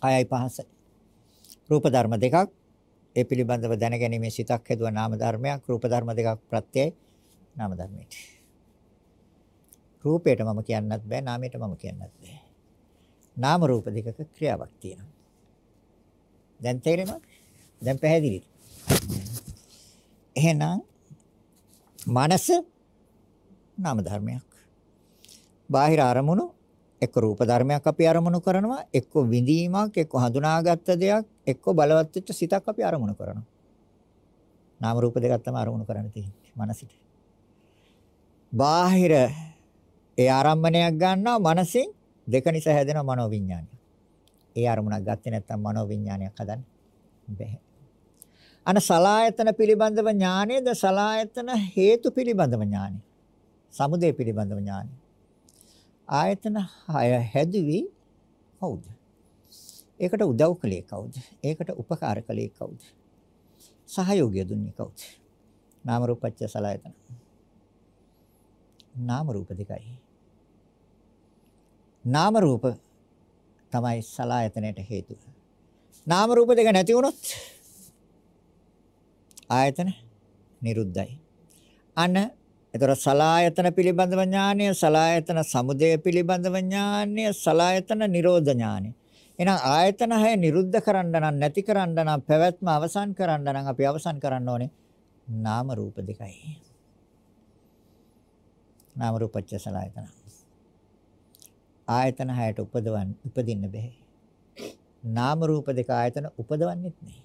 කයයි පහස. රූප ධර්ම දෙකක් ඒ පිළිබඳව දැනගැනීමේ සිතක් හැදුවා නාම ධර්මයක් රූප ධර්ම දෙකක් ප්‍රත්‍යයයි නාම ධර්මයට. රූපයට මම කියන්නත් බෑ නාමයට මම කියන්නත් බෑ. නාම රූප දෙකක ක්‍රියාවක් තියෙනවා. දැන් තේරෙනවද? දැන් පැහැදිලිද? එහෙනම් මනස නාම ධර්මයක්. බාහිර අරමුණු එක්ක රූප ධර්මයක් අපි අරමුණු කරනවා එක්ක විඳීමක් එක්ක හඳුනාගත්ත දෙයක් එක්ක බලවත් වෙච්ච සිතක් අපි අරමුණු කරනවා නාම රූප දෙකක් තමයි අරමුණු කරන්න තියෙන්නේ මනසිට බාහිර ඒ ආරම්භණයක් ගන්නවා මනසින් දෙක නිසා හැදෙන මනෝවිඤ්ඤාණය ඒ අරමුණක් ගත්තේ නැත්නම් මනෝවිඤ්ඤාණයක් හදන්න බැහැ අන සලායතන පිළිබඳව ඥානයද සලායතන හේතු පිළිබඳව ඥානය සමුදය පිළිබඳව ඥානය ආයතන 6 හැදුවේ කවුද? ඒකට උදව් කළේ කවුද? ඒකට උපකාර කළේ කවුද? සහයෝගය දුන්නේ කවුද? නාම රූපච්ච සලආයතන. නාම රූප දෙකයි. නාම රූප තමයි සලආයතනයට හේතුව. නාම රූප දෙක නැති වුණොත් ආයතන නිරුද්ධයි. අන්න එතකොට සලායතන පිළිබඳව ඥානය, සලායතන සමුදය පිළිබඳව ඥානය, සලායතන නිරෝධ ඥානය. එහෙනම් ආයතන හය නිරුද්ධ කරන්න නම් නැති කරන්න නම් පැවැත්ම අවසන් කරන්න නම් අපි අවසන් කරන්න ඕනේ නාම රූප දෙකයි. නාම රූපච්ච සලායතන. ආයතන හයට උපදවන්න උපදින්න බෑ. නාම රූප දෙක ආයතන උපදවන්නෙත් නෑ.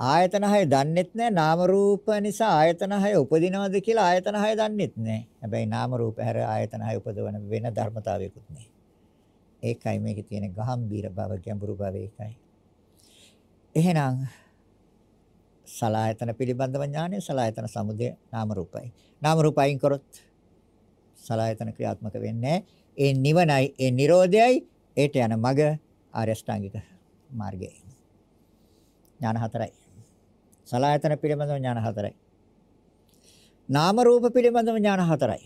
ආයතන හය දන්නෙත් නැහැ නාම රූප නිසා ආයතන හය උපදිනවද කියලා ආයතන හය දන්නෙත් නැහැ. හැබැයි නාම රූප හැර ආයතන හය උපදවන වෙන ධර්මතාවයකුත් නැහැ. ඒකයි මේකේ තියෙන ගහම්බීර බව ගැඹුරු බව ඒකයි. එහෙනම් සලායතන පිළිබඳව ඥානය සලායතන සමුදය නාම රූපයි. නාම රූපයින් කරොත් සලායතන ක්‍රියාත්මක වෙන්නේ ඒ නිවනයි ඒ Nirodhayයි ඒට යන මග ආර්ය අෂ්ටාංගික මාර්ගයයි. ඥාන හතරයි. සලායතන පිළිබඳව ඥාන හතරයි. නාම රූප පිළිබඳව ඥාන හතරයි.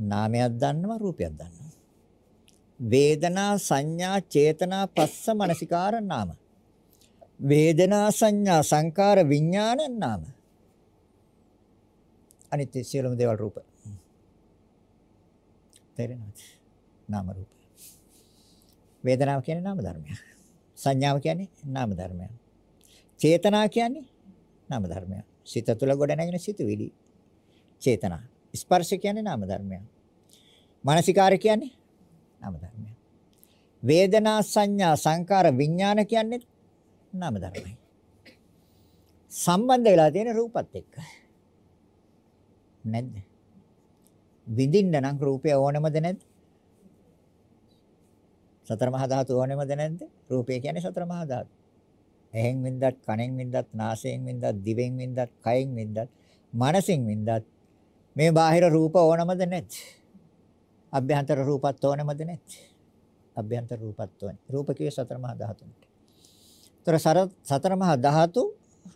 නාමයක් දන්නවා රූපයක් දන්නවා. වේදනා සංඥා චේතනා පස්ස මනසිකාර නාම. වේදනා සංඥා සංකාර විඥාන නාම. අනිත් සියලුම දේවල් රූප. තේරෙනවද? නාම රූප. වේදනාව කියන්නේ නාම ධර්මයක්. සංඥාව කියන්නේ නාම ධර්මයක්. චේතනා කියන්නේ නාම ධර්මයක්. සිත තුළ ගොඩ නැගෙන සිතුවිලි. චේතනා. ස්පර්ශ කියන්නේ නාම ධර්මයක්. මානසිකාර කියන්නේ නාම ධර්මයක්. වේදනා සංඥා සංකාර විඥාන කියන්නේ නාම ධර්මයි. සම්බන්ධ වෙලා තියෙන රූපත් එක්ක. නැද්ද? විඳින්න නම් රූපය ඕනමද නැද්ද? සතර මහා ධාතු ඕනෙමද නැද්ද? රූපය කියන්නේ සතර මහා ධාතු. එහෙන් වින්දත්, කනෙන් වින්දත්, නාසයෙන් වින්දත්, දිවෙන් වින්දත්, කයෙන් වින්දත්, මනසින් වින්දත් මේ බාහිර රූප ඕනමද නැද්ද? අභ්‍යන්තර රූපත් ඕනමද නැද්ද? අභ්‍යන්තර රූපත් ඕනේ. රූප කියේ සතර මහා ධාතුන්ට. ତර සතර මහා ධාතු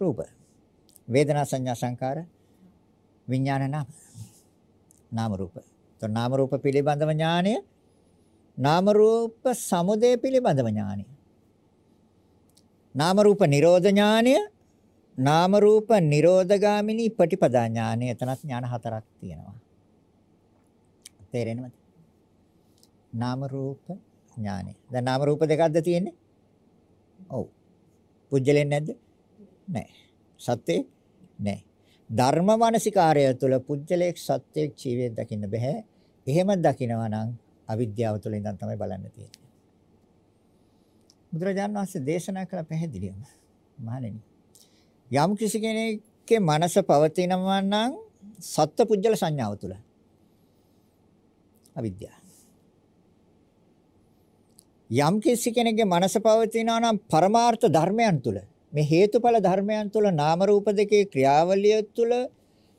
රූප. වේදනා සංඥා සංකාර විඥාන නාම. නාම රූප. તો නාම රූප පිළිබඳව ඥානය නාම රූප සමුදය පිළිබඳව ඥානය. නාම රූප නිරෝධ ඥානය නාම රූප නිරෝධගාමිනී ප්‍රතිපදා ඥානය එතනත් ඥාන හතරක් තියෙනවා. තේරෙනවද? නාම රූප ඥානය. දැන් නාම රූප දෙකක්ද තියෙන්නේ? ඔව්. පුජ්‍යලෙන් නැද්ද? නැහැ. සත්‍යේ නැහැ. ධර්ම මානසිකාරය තුළ පුජ්‍යලයක් සත්‍යයක් ජීවිතයක් දකින්න බෑ. එහෙම දකිනවා නම් අවිද්‍යාව තුළ ඉඳන් තමයි බලන්න තියෙන්නේ. බුදුරජාණන් වහන්සේ දේශනා කළ පැහැදිලිවම මහණෙනි. යම් කිසි කෙනෙක්ගේ මනස පවතිනවා නම් සත්ත්ව පුජ්‍යල සංඥාව තුළ අවිද්‍යාව. යම් කිසි කෙනෙක්ගේ මනස පවතිනවා නම් පරමාර්ථ ධර්මයන් තුළ මේ හේතුඵල ධර්මයන් තුළ නාම රූප දෙකේ ක්‍රියාවලිය තුළ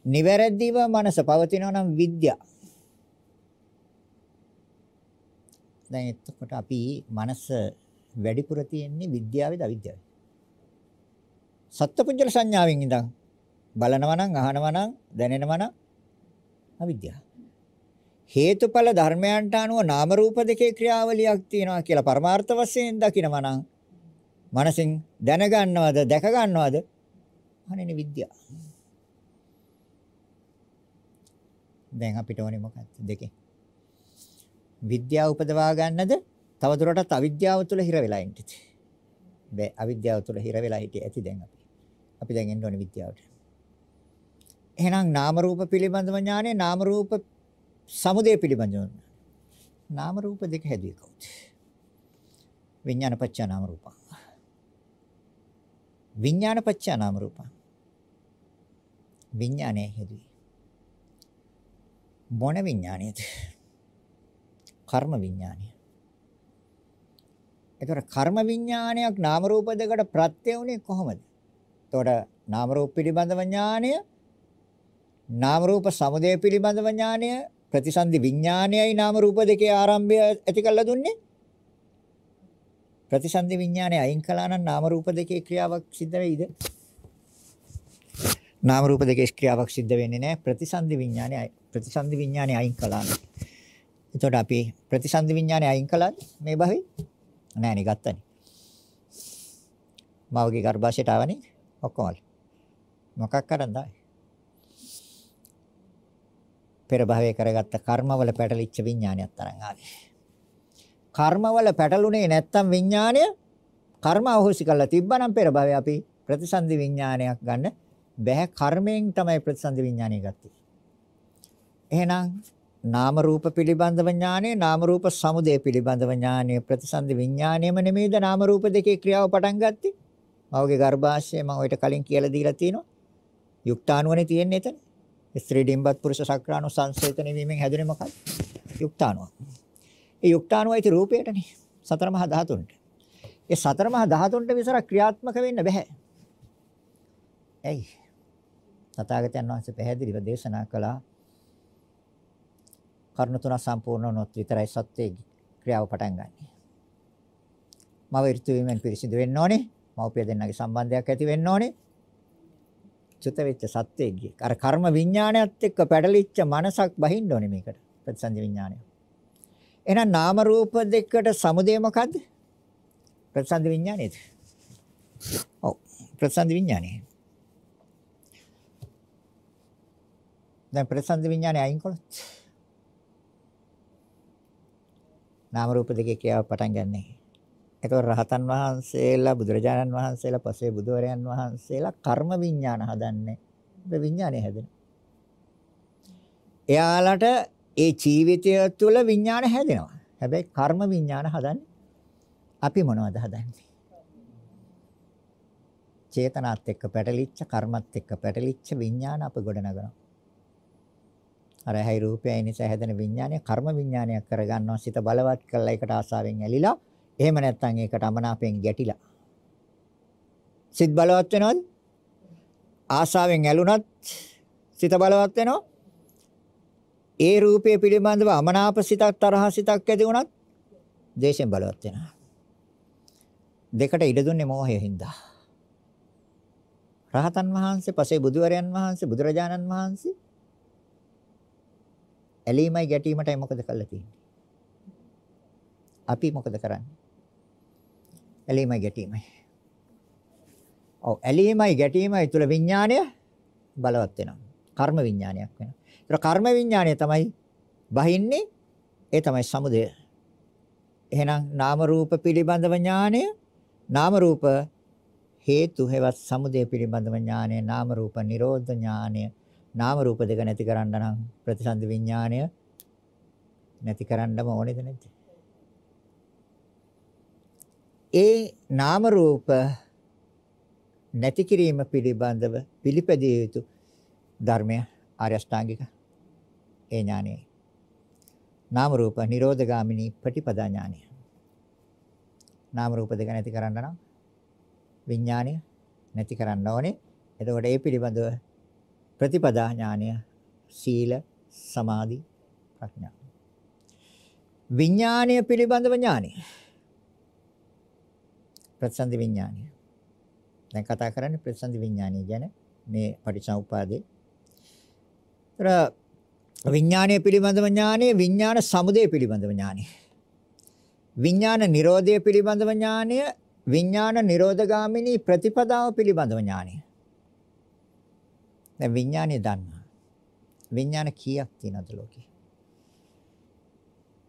නිවැරදිව මනස පවතිනවා නම් විද්‍යාව දැන් එතකොට අපි මනස වැඩිපුර තියෙන්නේ විද්‍යාවේද අවිද්‍යාවේද? සත්පුජ්‍යල සංඥාවෙන් ඉඳන් බලනවා නම් අහනවා නම් දැනෙනවා නම් අවිද්‍යාව. හේතුඵල ධර්මයන්ට අනුව නාම රූප දෙකේ ක්‍රියාවලියක් තියෙනවා කියලා පරමාර්ථ වශයෙන් දකිනවා නම් මනසින් දැනගන්නවද දැක ගන්නවද? අනේ විද්‍යාව. දැන් අපිට ඕනේ මොකක්ද දෙකේ? විද්‍යාව උපදවා ගන්නද? තවදුරටත් අවිද්‍යාව තුළ හිර වෙලා ඉන්නද බෑ අවිද්‍යාව තුළ හිර වෙලා හිටියේ ඇති දැන් අපි. අපි දැන් එන්න ඕනේ විද්‍යාවට. එහෙනම් නාම රූප පිළිබඳව ඥානය නාම රූප සමුදය පිළිබඳව. නාම රූප දෙක හැදුවේ කවුද? විඥාන පත්‍ය නාම රූප. විඥාන පත්‍ය නාම රූප විඥානය හැදුවේ මොන විඥානයද කර්ම විඥානය. ඒතර කර්ම විඥානයක් නාම රූප දෙකට ප්‍රත්‍ය වුණේ කොහොමද? එතකොට නාම රූප පිළිබඳව ඥානය නාම රූප සමුදය පිළිබඳව ඥානය ප්‍රතිසන්දි විඥානයයි නාම රූප දෙකේ ආරම්භය ඇති කළා දුන්නේ ප්‍රතිසන්දි විඥානය අයින් කළා නම් නාම රූප දෙකේ ක්‍රියාවක් සිද්ධ වෙයිද නාම රූප දෙකේ ක්‍රියාවක් සිද්ධ වෙන්නේ නැහැ ප්‍රතිසන්දි විඥානය ප්‍රතිසන්දි විඥානය අයින් කළා නම් එතකොට අපි ප්‍රතිසන්දි විඥානය අයින් කළාද මේ භවෙ? නෑනේ ගත්තනේ. මවගේ ගර්භාෂයට ආවනේ ඔක්කොම. මොකක් කරන්ද ආවේ? පෙර භවයේ කරගත්ත කර්මවල පැටලිච්ච විඥානයක් තරම් ආවේ. කර්මවල පැටලුනේ නැත්තම් විඥානය කර්ම අහෝසි කරලා තිබ්බනම් පෙර භවයේ අපි ප්‍රතිසන්දි විඥානයක් ගන්න බැහැ. කර්මයෙන් තමයි ප්‍රතිසන්දි විඥානය ගත්තේ. එහෙනම් නාම රූප පිළිබඳව ඥානය නාම රූප සමුදය පිළිබඳව ඥානය ප්‍රතිසන්දි විඥානයම නෙමෙයිද නාම රූප දෙකේ ක්‍රියාව පටන් ගත්තේ? මවගේ ගර්භාෂය මම ඔයිට කලින් කියලා දීලා තියෙනවා. යුක්තාණුවනේ තියෙන්නේ එතන. ස්ත්‍රී ඩිම්බත් පුරුෂ සක්‍රාණු සංසේතන වීමෙන් හැදුනේ මොකක්ද? යුක්තාණුව ඒ යුක්තාණුවයි ති රූපයටනේ සතර මහා ධාතුන්ට ඒ සතර මහා ධාතුන්ට විතර ක්‍රියාත්මක වෙන්න බෑ ඇයි තථාගතයන් වහන්සේ පැහැදිලිව දේශනා කළා කරුණු තුනක් සම්පූර්ණ වුණොත් විතරයි සත්‍යයේ ක්‍රියාව පටන් ගන්න. මව ඍතු වීමෙන් පිරිසිදු වෙන්න ඕනේ. මව්පිය දෙන්නගේ සම්බන්ධයක් ඇති වෙන්න ඕනේ. චුත වෙච්ච සත්‍යයේ අර කර්ම විඥානයත් එක්ක පැටලිච්ච මනසක් බහින්න ඕනේ මේකට. ප්‍රතිසන්දි විඥානය. එහෙනම් නාම රූප දෙකට සමුදේ මොකද්ද? ප්‍රතිසන්දි විඥානයද? ඔව් ප්‍රතිසන්දි විඥානය. දැන් ප්‍රතිසන්දි විඥානය අයින් කළොත් නාම රූප දෙකේ ක්‍රියාව පටන් ගන්නෑ. ඒතකොට රහතන් වහන්සේලා බුදුරජාණන් වහන්සේලා පසේ බුදුවරයන් වහන්සේලා කර්ම විඥාන හදන්නේ. ඒ විඥානය හැදෙන. එයාලට ඒ ජීවිතය තුළ විඥාන හැදෙනවා. හැබැයි කර්ම විඥාන හදන්නේ අපි මොනවද හදන්නේ? චේතනාත් එක්ක පැටලිච්ච කර්මත් එක්ක පැටලිච්ච විඥාන අප ගොඩනගනවා. අර හැයි රූපයයි නිසා හැදෙන විඥානය කර්ම විඥානයක් කරගන්නවා සිත බලවත් කරලා ඒකට ආසාවෙන් ඇලිලා එහෙම නැත්නම් ඒකට අමනාපයෙන් ගැටිලා සිත බලවත් වෙනවද ආසාවෙන් ඇලුනත් සිත බලවත් වෙනවා ඒ රූපය පිළිබඳව අමනාප සිතක් තරහ සිතක් ඇති වුණත් දේශයෙන් බලවත් වෙනවා දෙකට ඉඩ දුන්නේ මෝහයෙන් හින්දා රහතන් වහන්සේ පසේ බුදුවරයන් වහන්සේ බුදුරජාණන් වහන්සේ ඇලීමයි ගැටීමටයි මොකද කරලා තියෙන්නේ? අපි මොකද කරන්නේ? ඇලීමයි ගැටීමයි. ඔව් ඇලීමයි ගැටීමයි තුල විඥාණය බලවත් වෙනවා. කර්ම විඥානයක් වෙනවා. ඒතර කර්ම විඥානය තමයි බහින්නේ ඒ තමයි සමුදය. එහෙනම් නාම රූප පිළිබඳව ඥානය නාම රූප හේතු හේවත් සමුදය පිළිබඳව ඥානය නාම රූප නිරෝධ ඥානය නාම රූප දෙක නැති කරන්න නම් ප්‍රතිසන්දි විඥාණය නැති කරන්නම ඕනේද නැද්ද? ඒ නාම රූප නැති කිරීම පිළිබඳව පිළිපැදිය යුතු ධර්මය ආර්ය අෂ්ටාංගික ඒ ඥානයයි. නාම රූප නිරෝධගාමිනී ප්‍රතිපදා ඥානය. නාම රූප දෙක නැති කරන්න නම් විඥාණය නැති කරන්න ඕනේ. එතකොට ඒ පිළිබඳව ප්‍රතිපදා ඥානය සීල සමාධි ප්‍රඥා විඥානය පිළිබඳව ඥානය ප්‍රතිසන්දි විඥානය දැන් කතා කරන්නේ ප්‍රතිසන්දි විඥානය ගැන මේ පටිච්චසමුප්පාදේ. ඒතර විඥානය පිළිබඳව ඥානය විඥාන සමුදය පිළිබඳව ඥානය. විඥාන නිරෝධය පිළිබඳව ඥානය විඥාන නිරෝධගාමිනී ප්‍රතිපදාව පිළිබඳව ඥානය. දැන් විඥානය දන්නවා. විඥාන කීයක් තියෙනවද ලෝකේ?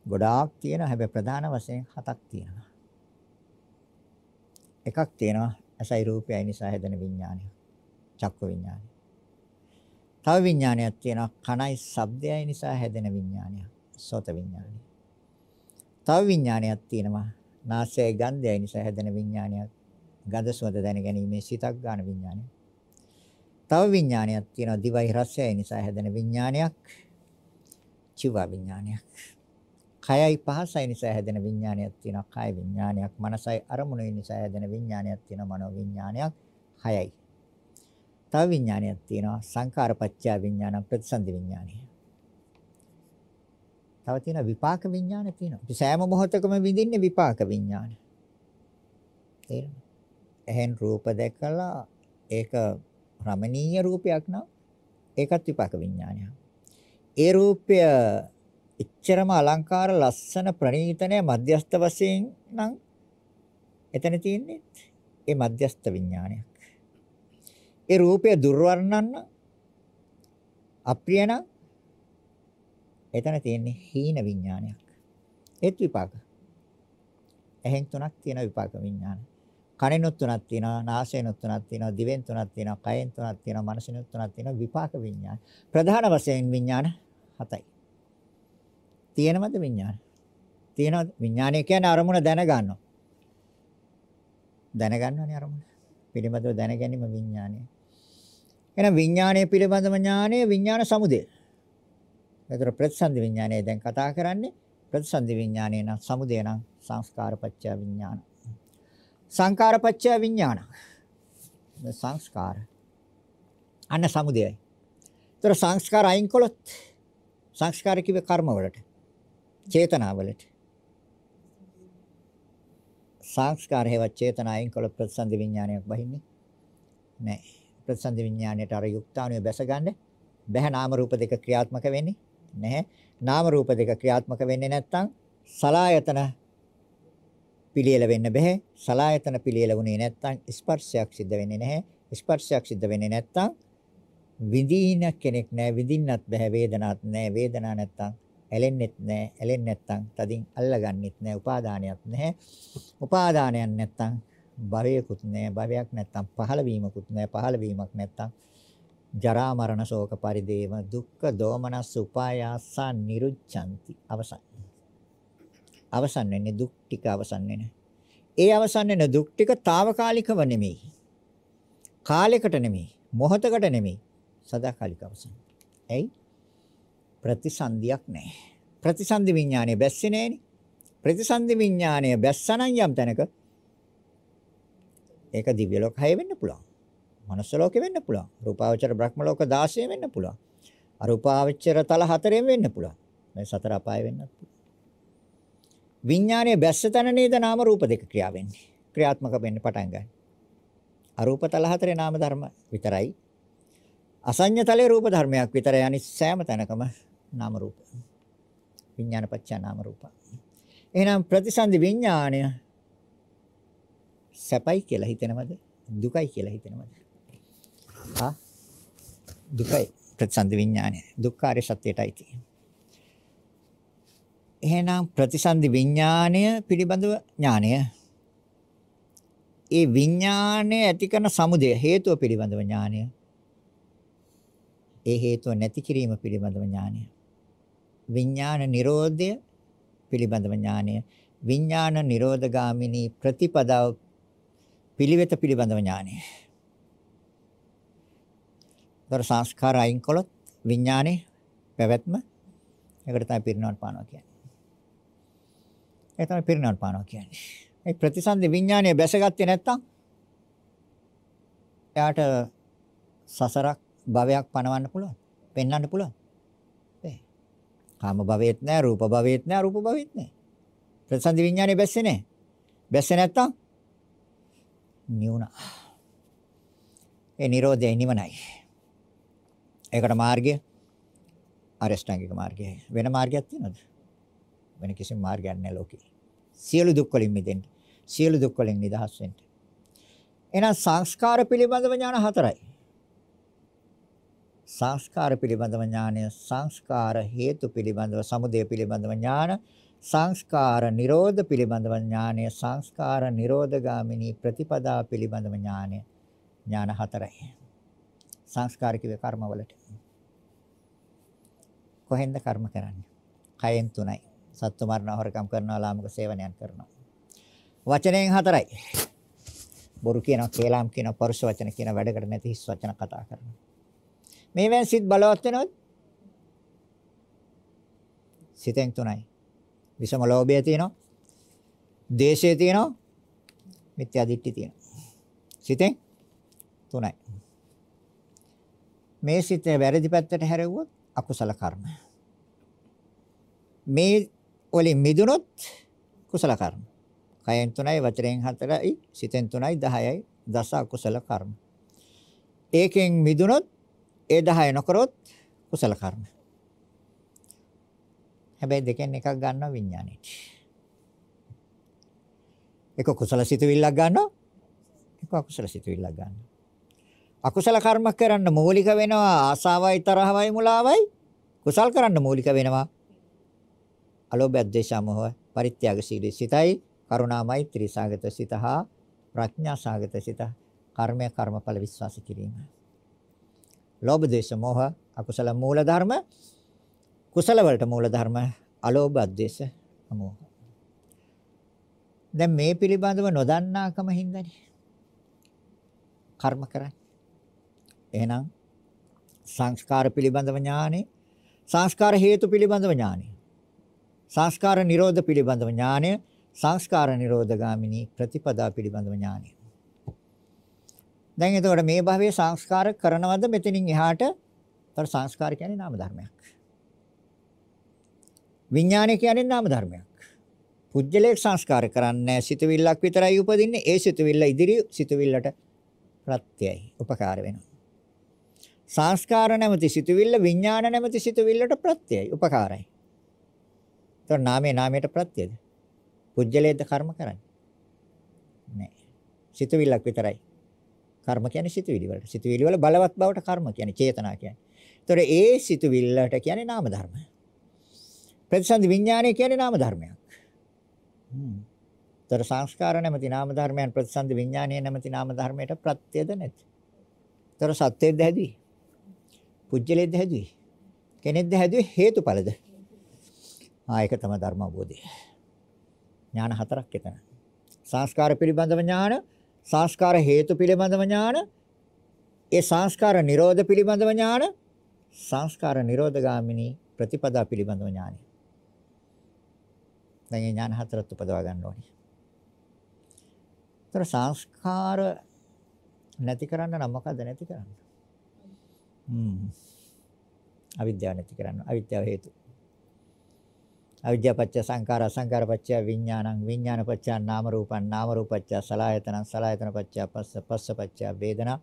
ගොඩාක් තියෙනවා. හැබැයි ප්‍රධාන වශයෙන් හතක් තියෙනවා. එකක් තියෙනවා අසයි රූපයයි නිසා හැදෙන විඥානය. චක්ක විඥානය. තව විඥානයක් තියෙනවා කනයි ශබ්දයයි නිසා හැදෙන විඥානය. සෝත විඥානය. තව විඥානයක් තියෙනවා නාසයයි ගන්ධයයි නිසා හැදෙන විඥානයක්. ගඳ සුවඳ දැන ගැනීමේ සිතක් ගන්න විඥානය. තව විඥානයක් තියෙනවා දිවයි රසයයි නිසා හැදෙන විඥානයක්. චිව විඥානයක්. කයයි පහසයි නිසා හැදෙන විඥානයක් තියෙනවා කාය විඥානයක්. මනසයි අරමුණයි නිසා හැදෙන විඥානයක් තියෙනවා මනෝ විඥානයක්. හයයි. තව විඥානයක් තියෙනවා සංකාරපච්චය විඥාන ප්‍රතිසන්දි විඥානය. තව තියෙනවා විපාක විඥාන තියෙනවා. අපි සෑම මොහොතකම විඳින්නේ විපාක විඥාන. තේරෙනවද? එහෙන් රූප දැකලා ඒක රමණීය රූපයක් නම් ඒකත් විපාක විඥානයක්. ඒ රූපය එච්චරම අලංකාර ලස්සන ප්‍රණීතනය මධ්‍යස්ත වශයෙන් නම් එතන තියෙන්නේ ඒ මධ්‍යස්ත විඥානයක්. ඒ රූපය දුර්වර්ණන්න අප්‍රිය නම් එතන තියෙන්නේ හීන විඥානයක්. ඒත් විපාක. එහෙන් තුනක් තියෙන විපාක විඥාන. කනෙනුත් තුනක් තියෙනවා, නාසයෙන්ුත් තුනක් තියෙනවා, දිවෙන් තුනක් තියෙනවා, කයෙන් තුනක් තියෙනවා, මනසෙනුත් තුනක් තියෙනවා විපාක විඥාන. ප්‍රධාන වශයෙන් විඥාන හතයි. තියෙනවද විඥාන? තියෙනවද? විඥානය කියන්නේ අරමුණ දැනගන්නවා. දැනගන්නවනේ අරමුණ. පිළිබඳව දැනගැනීම විඥානය. එහෙනම් විඥානය පිළිබඳව ඥානය විඥාන සමුදය. ඒතර ප්‍රතිසන්දි විඥානය දැන් කතා කරන්නේ ප්‍රතිසන්දි විඥානය නම් සමුදය නම් සංස්කාරපච්චය විඥාන. සංකාරපච්චය විඥාන. සංස්කාර. අන්න සමුදයයි. ඒතර සංස්කාර අයින් කළොත් සංස්කාර කිව්වේ කර්ම වලට. චේතනා වලට. සංස්කාර හේවත් චේතනා අයින් කළොත් ප්‍රතිසන්දි විඥානයක් බහින්නේ නැහැ. ප්‍රතිසන්දි විඥාණයට අර යුක්තාණුවේ බැසගන්න බැහැ නාම රූප දෙක ක්‍රියාත්මක වෙන්නේ නැහැ. නාම රූප දෙක ක්‍රියාත්මක වෙන්නේ නැත්නම් සලායතන පිළියෙල වෙන්න බෑ. සලායතන පිළියෙල වුණේ නැත්නම් ස්පර්ශයක් සිද්ධ වෙන්නේ නැහැ. ස්පර්ශයක් සිද්ධ වෙන්නේ නැත්නම් විඳින කෙනෙක් නැහැ. විඳින්නත් බෑ. වේදනාවක් නැහැ. වේදනාවක් නැත්නම් ඇලෙන්නෙත් නැහැ. ඇලෙන්නේ නැත්තම් තදින් අල්ලගන්නෙත් නැහැ. උපාදානයක් නැහැ. උපාදානයක් නැත්තම් භවයකුත් නැහැ. භවයක් නැත්තම් පහළ වීමකුත් නැහැ. පහළ වීමක් නැත්තම් ජරා මරණ ශෝක පරිදේව දුක්ඛ දෝමනස් උපායාසා නිරුච්ඡanti අවසන්. අවසන් වෙන්නේ දුක් ටික අවසන් වෙන්නේ. ඒ අවසන් වෙන දුක් ටික తాවකාලිකව නෙමෙයි. කාලයකට නෙමෙයි. මොහොතකට නෙමෙයි. සදාකාලික අවසන්. ඇයි? ප්‍රතිසන්දියක් නැහැ. ප්‍රතිසන්දි විඥානය බැස්සේ නැහෙනි. ප්‍රතිසන්දි විඥානය බැස්සනම් යම් තැනක ඒක දිව්‍ය ලෝක 6 වෙන්න පුළුවන්. මනුස්ස ලෝකෙ වෙන්න පුළුවන්. රූපාවචර බ්‍රහ්ම ලෝක 16 වෙන්න පුළුවන්. අරූපාවචර තල 4 වෙන්න පුළුවන්. මේ සතර අපාය වෙන්නත් පුළුවන්. විඥානයේ බැස්ස තැන නේද නාම රූප දෙක ක්‍රියා වෙන්නේ. ක්‍රියාත්මක වෙන්න පටන් ගන්න. අරූප තල 4 නාම ධර්ම විතරයි. අසඤ්ඤ තලයේ රූප ධර්මයක් විතරයි. අනිත් සෑම තැනකම නාම රූප. විඥාන පත්‍ය නාම රූප. එහෙනම් ප්‍රතිසන්දි විඥාණය සැපයි කියලා හිතෙනවද? දුකයි කියලා හිතෙනවද? ආ දුකයි ප්‍රතිසන්දි විඥානය. දුක්ඛාරය සත්‍යයටයි තියෙන්නේ. එහෙනම් ප්‍රතිසන්දි විඥානය පිළිබඳව ඥානය ඒ විඥානය ඇති කරන සමුදය හේතුව පිළිබඳව ඥානය ඒ හේතුව නැති කිරීම පිළිබඳව ඥානය විඥාන නිරෝධය පිළිබඳව ඥානය විඥාන නිරෝධගාමිනී ප්‍රතිපදාව පිළිවෙත පිළිබඳව ඥානය. දර සංස්කාර අයින් කළොත් විඥානේ පැවැත්ම ඒකට තමයි පිරිනවන් පානවා කියන්නේ. ඒ තමයි පිරිනවන් පානවා කියන්නේ. ඒ ප්‍රතිසන්දි විඥානය බැසගත්තේ නැත්තම් එයාට සසරක් භවයක් පණවන්න පුළුවන්. පෙන්වන්න පුළුවන්. කාම භවෙත් නැහැ, රූප භවෙත් නැහැ, අරූප භවෙත් නැහැ. ප්‍රතිසන්දි විඥානේ බැස්සේ නැහැ. බැස්සේ නැත්තම් නිවුණා. ඒ Nirodha නිවනයි. ඒකට මාර්ගය අරෂ්ඨාංගික මාර්ගය. වෙන මාර්ගයක් තියෙනවද? වෙන කිසිම මාර්ගයක් නැහැ ලෝකේ. සියලු දුක් වලින් මිදෙන්න. සියලු දුක් වලින් නිදහස් වෙන්න. එහෙනම් සංස්කාර පිළිබඳව ඥාන හතරයි. සංස්කාර පිළිබඳව ඥානය සංස්කාර හේතු පිළිබඳව සමුදය පිළිබඳව ඥාන සංස්කාර නිරෝධ පිළිබඳව ඥානය සංස්කාර නිරෝධගාමිනී ප්‍රතිපදා පිළිබඳව ඥානය. ඥාන හතරයි. සංස්කාර කිව්වේ කර්මවලට. කොහෙන්ද කර්ම කරන්නේ? කයෙන් තුනයි. සත්තු මරණ හොරකම් කරනවා ලාමක සේවනයන් කරනවා. වචනයෙන් හතරයි. බොරු කියනවා කේලාම් කියනවා පරුෂ වචන කියන වැඩකට නැති හිස් වචන කතා කරනවා. මේවෙන් සිත් බලවත් වෙනවද? සිතෙන් තුනයි. විසම ලෝභය තියෙනවා. දේශය තියෙනවා. මිත්‍යා දිට්ඨි තියෙනවා. සිතෙන් තුනයි. මේ සිතේ වැරදි පැත්තට හැරෙව්වොත් අකුසල කර්ම. මේ වලින් මිදුනොත් කුසල කර්ම. කයෙන් තුනයි වචරයෙන් හතරයි සිතෙන් තුනයි 10යි දස අකුසල කර්ම. ඒකෙන් මිදුනොත් ඒ 10 නොකරොත් කුසල කර්ම. හැබැයි දෙකෙන් එකක් ගන්නවා විඥානෙට. එක කුසල සිතුවිල්ලක් ගන්නවා එක අකුසල සිතුවිල්ලක් ගන්නවා. අකුසල කර්ම කරන්න මූලික වෙනවා ආසාවයි තරහවයි මුලාවයි කුසල් කරන්න මූලික වෙනවා අලෝභ අධේශ මොහ පරිත්‍යාගශීලී සිතයි කරුණා මෛත්‍රී සාගත සිත හා ප්‍රඥා සාගත සිත කර්මය කර්මඵල විශ්වාස කිරීම. ලෝභ දේශ මොහ අකුසල මූල ධර්ම කුසල වලට මූල ධර්ම අලෝභ අද්වේෂ මොහ දැන් මේ පිළිබඳව නොදන්නාකම හින්දානේ. කර්ම කරන්නේ. එහෙනම් සංස්කාර පිළිබඳව ඥානෙ සංස්කාර හේතු පිළිබඳව ඥානෙ සංස්කාර නිරෝධ පිළිබඳව ඥානය සංස්කාර නිරෝධගාමිනී ප්‍රතිපදා පිළිබඳව ඥානය. දැන් එතකොට මේ භවයේ සංස්කාර කරනවද? මෙතනින් එහාට? ඒතර සංස්කාර කියන්නේ නාම ධර්මයක්. විඥානය කියන්නේ නාම ධර්මයක්. පුජ්‍යලේක් සංස්කාර කරන්නේ සිතවිල්ලක් විතරයි උපදින්නේ. ඒ සිතවිල්ල ඉදිරි සිතවිල්ලට ප්‍රත්‍යයයි උපකාර වෙනවා. සංස්කාර නැමැති සිතවිල්ල විඥාන නැමැති සිතවිල්ලට ප්‍රත්‍යයයි උපකාරයි. ඒතර නාමයේ නාමයට ප්‍රත්‍යයද? පුජ්‍යලේද කර්ම කරන්නේ? නෑ. සිතවිල්ලක් විතරයි. කර්ම කියන්නේ සිතුවිලි වලට. සිතුවිලි වල බලවත් බවට කර්ම කියන්නේ චේතනා කියන්නේ. ඒතොර ඒ සිතුවිල්ලට කියන්නේ නාම ධර්ම. ප්‍රතිසන්දි විඥානය කියන්නේ නාම ධර්මයක්. හ්ම්. ତර සංස්කාර නැමැති නාම ධර්මයන් ප්‍රතිසන්දි විඥානය නැමැති නාම ධර්මයට ප්‍රත්‍යද නැති. තර සත්‍යෙද්ද හැදුවේ. පුජ්‍යලෙද්ද හැදුවේ. කෙනෙක්ද හැදුවේ හේතුඵලද? ආ ඒක තමයි ධර්ම අවබෝධය. ඥාන හතරක් එතන. සංස්කාර පිළිබඳව ඥාන, සංස්කාර හේතු පිළිබඳව ඥාන, ඒ සංස්කාර නිරෝධ පිළිබඳව ඥාන, සංස්කාර නිරෝධගාමිනී ප්‍රතිපදා පිළිබඳව ඥානයි. දැන් මේ ඥාන හතරත් උපදවා ගන්න ඕනේ. ඒතර සංස්කාර නැති කරන්න නම් මොකද නැති කරන්න? හ්ම්. අවිද්‍යාව නැති කරන්න. අවිද්‍යාව හේතු. අවිද්‍යාව පත්‍ය සංඛාර සංඛාර පත්‍ය විඥානං විඥාන පත්‍ය නාම රූපං නාම රූප පත්‍ය සලආයතනං සලආයතන පත්‍ය පස්ස පස්ස පත්‍ය වේදනා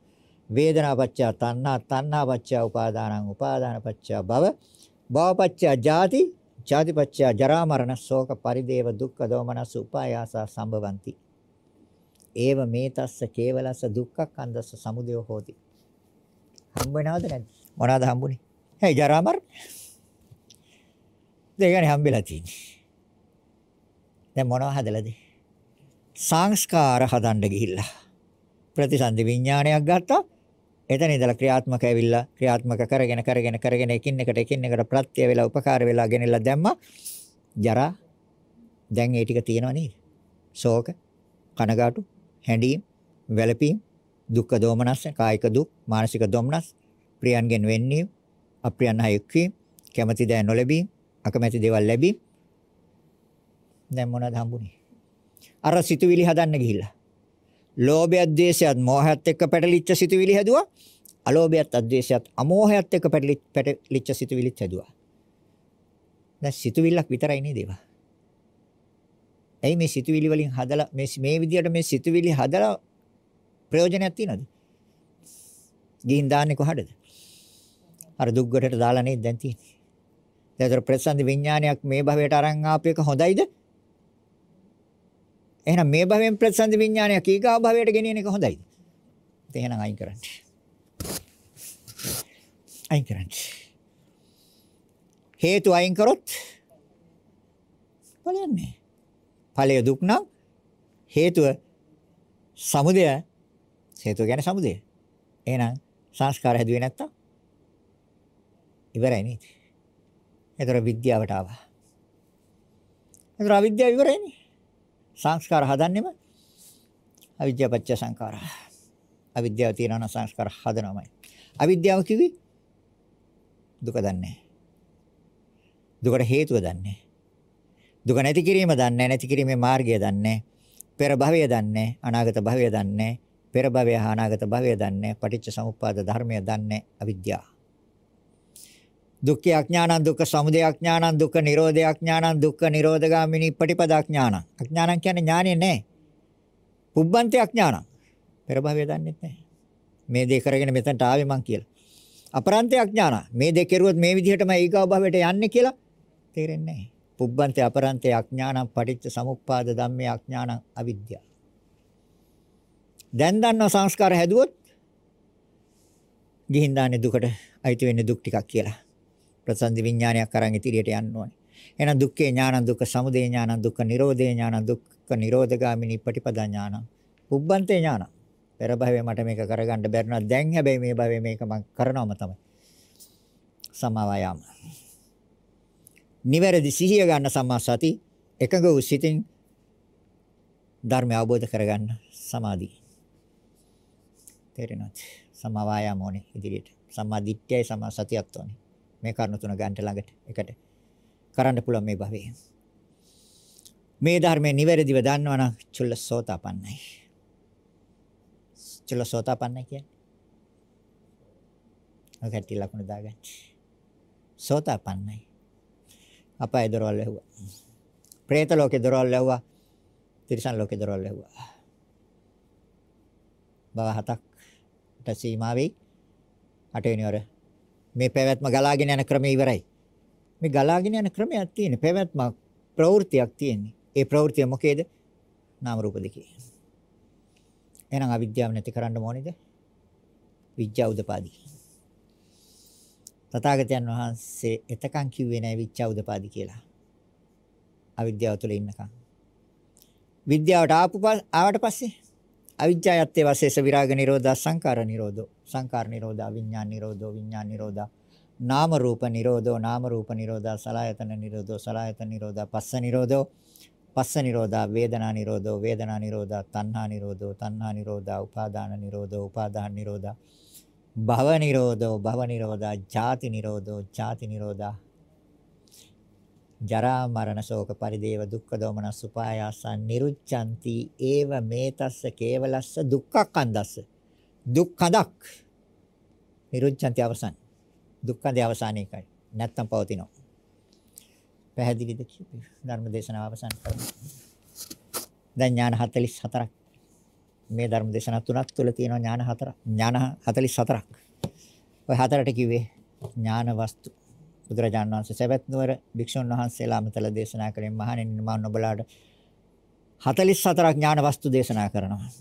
වේදනා පත්‍ය තණ්හා තණ්හා පත්‍ය උපාදානං උපාදාන පත්‍ය භව භව පත්‍ය ජාති ජාති පත්‍ය ජරා මරණ ශෝක පරිදේව දුක්ඛ දෝමනස් උපායාස සම්භවಂತಿ ඒව මේතස්ස කේවලස්ස දුක්ඛක්ඛන්දස්ස සමුදය හෝති හම්බ වෙනවද නැද්ද මොනවාද හම්බුනේ හේ ජරා මරණ දෙගනේ හම්බෙලා තියෙන්නේ. දැන් මොනව හදලාද? සංස්කාර හදන්න ගිහිල්ලා. ප්‍රතිසන්දි විඥානයක් ගත්තා. එතන ඉඳලා ක්‍රියාත්මක ඇවිල්ලා ක්‍රියාත්මක කරගෙන කරගෙන කරගෙන එකින් එකට එකින් එකට ප්‍රත්‍ය වේලා උපකාර වෙලා ගෙනෙලා දැම්මා. ජරා දැන් ඒ ටික තියෙනව නේද? ශෝක, කනගාටු, හැඬීම්, වැළපීම්, දුක්ඛ දෝමනස්ස, කායික දුක්, මානසික දොම්නස්, ප්‍රියන්ගෙන් වෙන්නීම්, අප්‍රියන් හා එක්වීම, කැමැති දෑ නොලැබීම, අකමැති දේවල් ලැබීම දැන් මොනවද හම්බුනේ අර සිතුවිලි හදන්න ගිහිල්ලා ලෝභයත් ද්වේෂයත් මෝහයත් එක්ක පැටලිච්ච සිතුවිලි හැදුවා. අලෝභයත් අද්වේෂයත් අමෝහයත් එක්ක පැටලිච්ච සිතුවිලිත් හැදුවා. දැන් සිතුවිල්ලක් විතරයි නේද ඒවා ඇයි මේ සිතුවිලි වලින් හදලා මේ මේ විදියට මේ සිතුවිලි හදලා ප්‍රයෝජනයක් තියනද ගිහින් දාන්නේ කොහටද? අර දුක්ගටට දාලා නේද? දැන් තියෙන්නේ. ඒතර ප්‍රතිසන්දි විඥානයක් මේ භවයට අරන් ආපු එක හොඳයිද? එහෙනම් මේ භවයෙන් ප්‍රතිසන්දි විඥානයක් ඊගා භවයට ගෙනියන එක හොඳයිද? එහෙනම් අයින් කරන්න. අයින් කරන්න. හේතු අයින් කරොත් ඵලයන්නේ. ඵලය දුක් නම් හේතුව සමුදය හේතුව කියන්නේ සමුදය. එහෙනම් සංස්කාර හැදුවේ නැත්තම් ඉවරයි නේද? ඒතර විද්‍යාවට ආවා. ඒතර අවිද්‍යාව ඉවරයිනේ. සංස්කාර හදන්නෙම අවිද්‍යාව පත්‍ය සංකාර. අවිද්‍යාව තියෙනවා සංස්කාර හදනවමයි. අවිද්‍යාව කිව්වේ දුක දන්නේ. දුකට හේතුව දන්නේ. දුක නැති කිරීම දන්නේ නැති කිරීමේ මාර්ගය දන්නේ. පෙර භවය දන්නේ අනාගත භවය දන්නේ. පෙර භවය හා අනාගත භවය දන්නේ. පටිච්ච සමුප්පාද ධර්මය දන්නේ අවිද්‍යාව. දුක්ඛ අඥානං දුක්ඛ සමුදය අඥානං දුක්ඛ නිරෝධය අඥානං දුක්ඛ නිරෝධගාමිනී පටිපදා අඥානං. අඥානං කියන්නේ ඥානෙ නෑ. පුබ්බන්තේ අඥානං. පෙර භවය දන්නේ නැහැ. මේ දේ කරගෙන මෙතනට ආවේ මං කියලා. අපරන්තේ අඥාන. මේ දේ කෙරුවොත් මේ විදිහටම ඊගාව භවයට යන්නේ කියලා තේරෙන්නේ නැහැ. පුබ්බන්තේ අපරන්තේ අඥානං පටිච්ච සමුප්පාද ධම්මේ අඥානං අවිද්‍යාව. දැන් දන්නවා සංස්කාර හැදුවොත් ගිහින් දාන්නේ දුකට අයිති වෙන්නේ දුක් ටිකක් කියලා. ප්‍රසන්දි විඥානයක් අරන් ඉදිරියට යන්න ඕනේ. එහෙනම් දුක්ඛේ ඥානං දුක්ඛ සමුදය ඥානං දුක්ඛ නිරෝධේ ඥානං දුක්ඛ නිරෝධගාමිනී පටිපදා ඥානං. පුබ්බන්තේ ඥානං. පෙර භවයේ මට මේක කරගන්න බැරිනවා. දැන් හැබැයි මේ භවයේ මේක මම කරනවම තමයි. සමාවයම. නිවැරදි සිහිය ගන්න සම්මා සති එකඟ වූ සිතින් ධර්මය අවබෝධ කරගන්න සමාධි. තේරෙනවද? සමා වායාම ඕනේ ඉදිරියට. සම්මා දිට්ඨියයි සම්මා සතියත් ඕනේ. මේ කරුණු තුන ගන්නට ළඟට එකට කරන්න පුළුවන් මේ භවයේ. මේ ධර්මයේ නිවැරදිව දන්නවනම් චුල්ලසෝතාපන්නයි. චුල්ලසෝතාපන්නයි කියන්නේ. ඔකට ලකුණු දාගන්න. සෝතාපන්නයි. අපාය දොරවල් ඇහුවා. പ്രേත ලෝකේ දොරවල් ඇහුවා. තිරිසන් ලෝකේ දොරවල් ඇහුවා. බව හතක් සීමා වෙයි. අටවෙනි වර මේ පැවැත්ම ගලාගෙන යන ක්‍රමය ඉවරයි. මේ ගලාගෙන යන ක්‍රමයක් තියෙන පැවැත්ම ප්‍රවෘත්තියක් තියෙන්නේ. ඒ ප්‍රවෘත්තිය මොකේද? නාම රූප දෙකේ. එහෙනම් අවිද්‍යාව නැති කරන්න ඕනේද? විඥා උදපාදි. තථාගතයන් වහන්සේ එතකන් කිව්වේ නෑ විඥා උදපාදි කියලා. අවිද්‍යාව තුළ ඉන්නකම්. විද්‍යාවට ආපු ආවට පස්සේ අවිජ්ජායත්තේ වශේෂ විරාග නිරෝධා සංකාර නිරෝධෝ සංකාර නිරෝධා විඥාන නිරෝධෝ විඥාන නිරෝධා නාම රූප නිරෝධෝ නාම රූප නිරෝධා සලආයතන නිරෝධෝ සලආයතන නිරෝධා පස්ස නිරෝධෝ පස්ස නිරෝධා වේදනා නිරෝධෝ වේදනා නිරෝධා තණ්හා නිරෝධෝ තණ්හා නිරෝධා උපාදාන නිරෝධෝ උපාදාන නිරෝධා භව නිරෝධෝ භව නිරෝධා ජාති නිරෝධෝ ජාති නිරෝධා ජරා මරණ ශෝක පරිදේව දුක්ඛ දෝමනස් උපායාස නිරුච්ඡanti ඒව මේතස්ස කේවලස්ස දුක්ඛකන්දස්ස. දුක්ඛදක්. නිරුච්ඡanti අවසන්. දුක්ඛදේ අවසාන එකයි. නැත්තම් පවතිනවා. පැහැදිලිද කියපේ ධර්ම දේශනාව අවසන්. කරමු දැන් ඥාන 44ක් මේ ධර්ම දේශනා තුනක් තුල තියෙනවා ඥාන හතරක්. ඥාන 44ක් ඔය හතරට කිව්වේ ඥාන වස්තු. බුදුරජාණන් වහන්සේ සවැත් නුවර භික්ෂුන් වහන්සේලා මෙතල දේශනා කළේ මහණෙනි මම ඔබලාට 44ක් ඥාන වස්තු දේශනා කරනවා.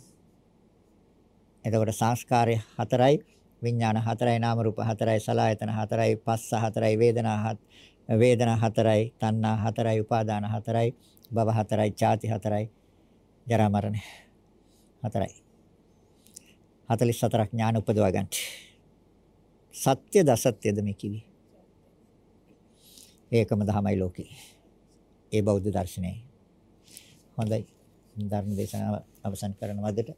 එතකොට සංස්කාරය හතරයි විඥාන හතරයි නාම රූප හතරයි සලආයතන හතරයි පස්ස හතරයි වේදනා හත් වේදනා හතරයි තණ්හා හතරයි උපාදාන හතරයි භව හතරයි ඡාති හතරයි ජරා මරණ හතරයි 44ක් ඥාන උපදවා ගන්න. සත්‍ය දසත්‍යද මේ කිවි. ඒකම තමයි ලෝකේ. ඒ බෞද්ධ දර්ශනයයි. හොඳයි. ධර්ම දේශනාව අවසන් කරන වදට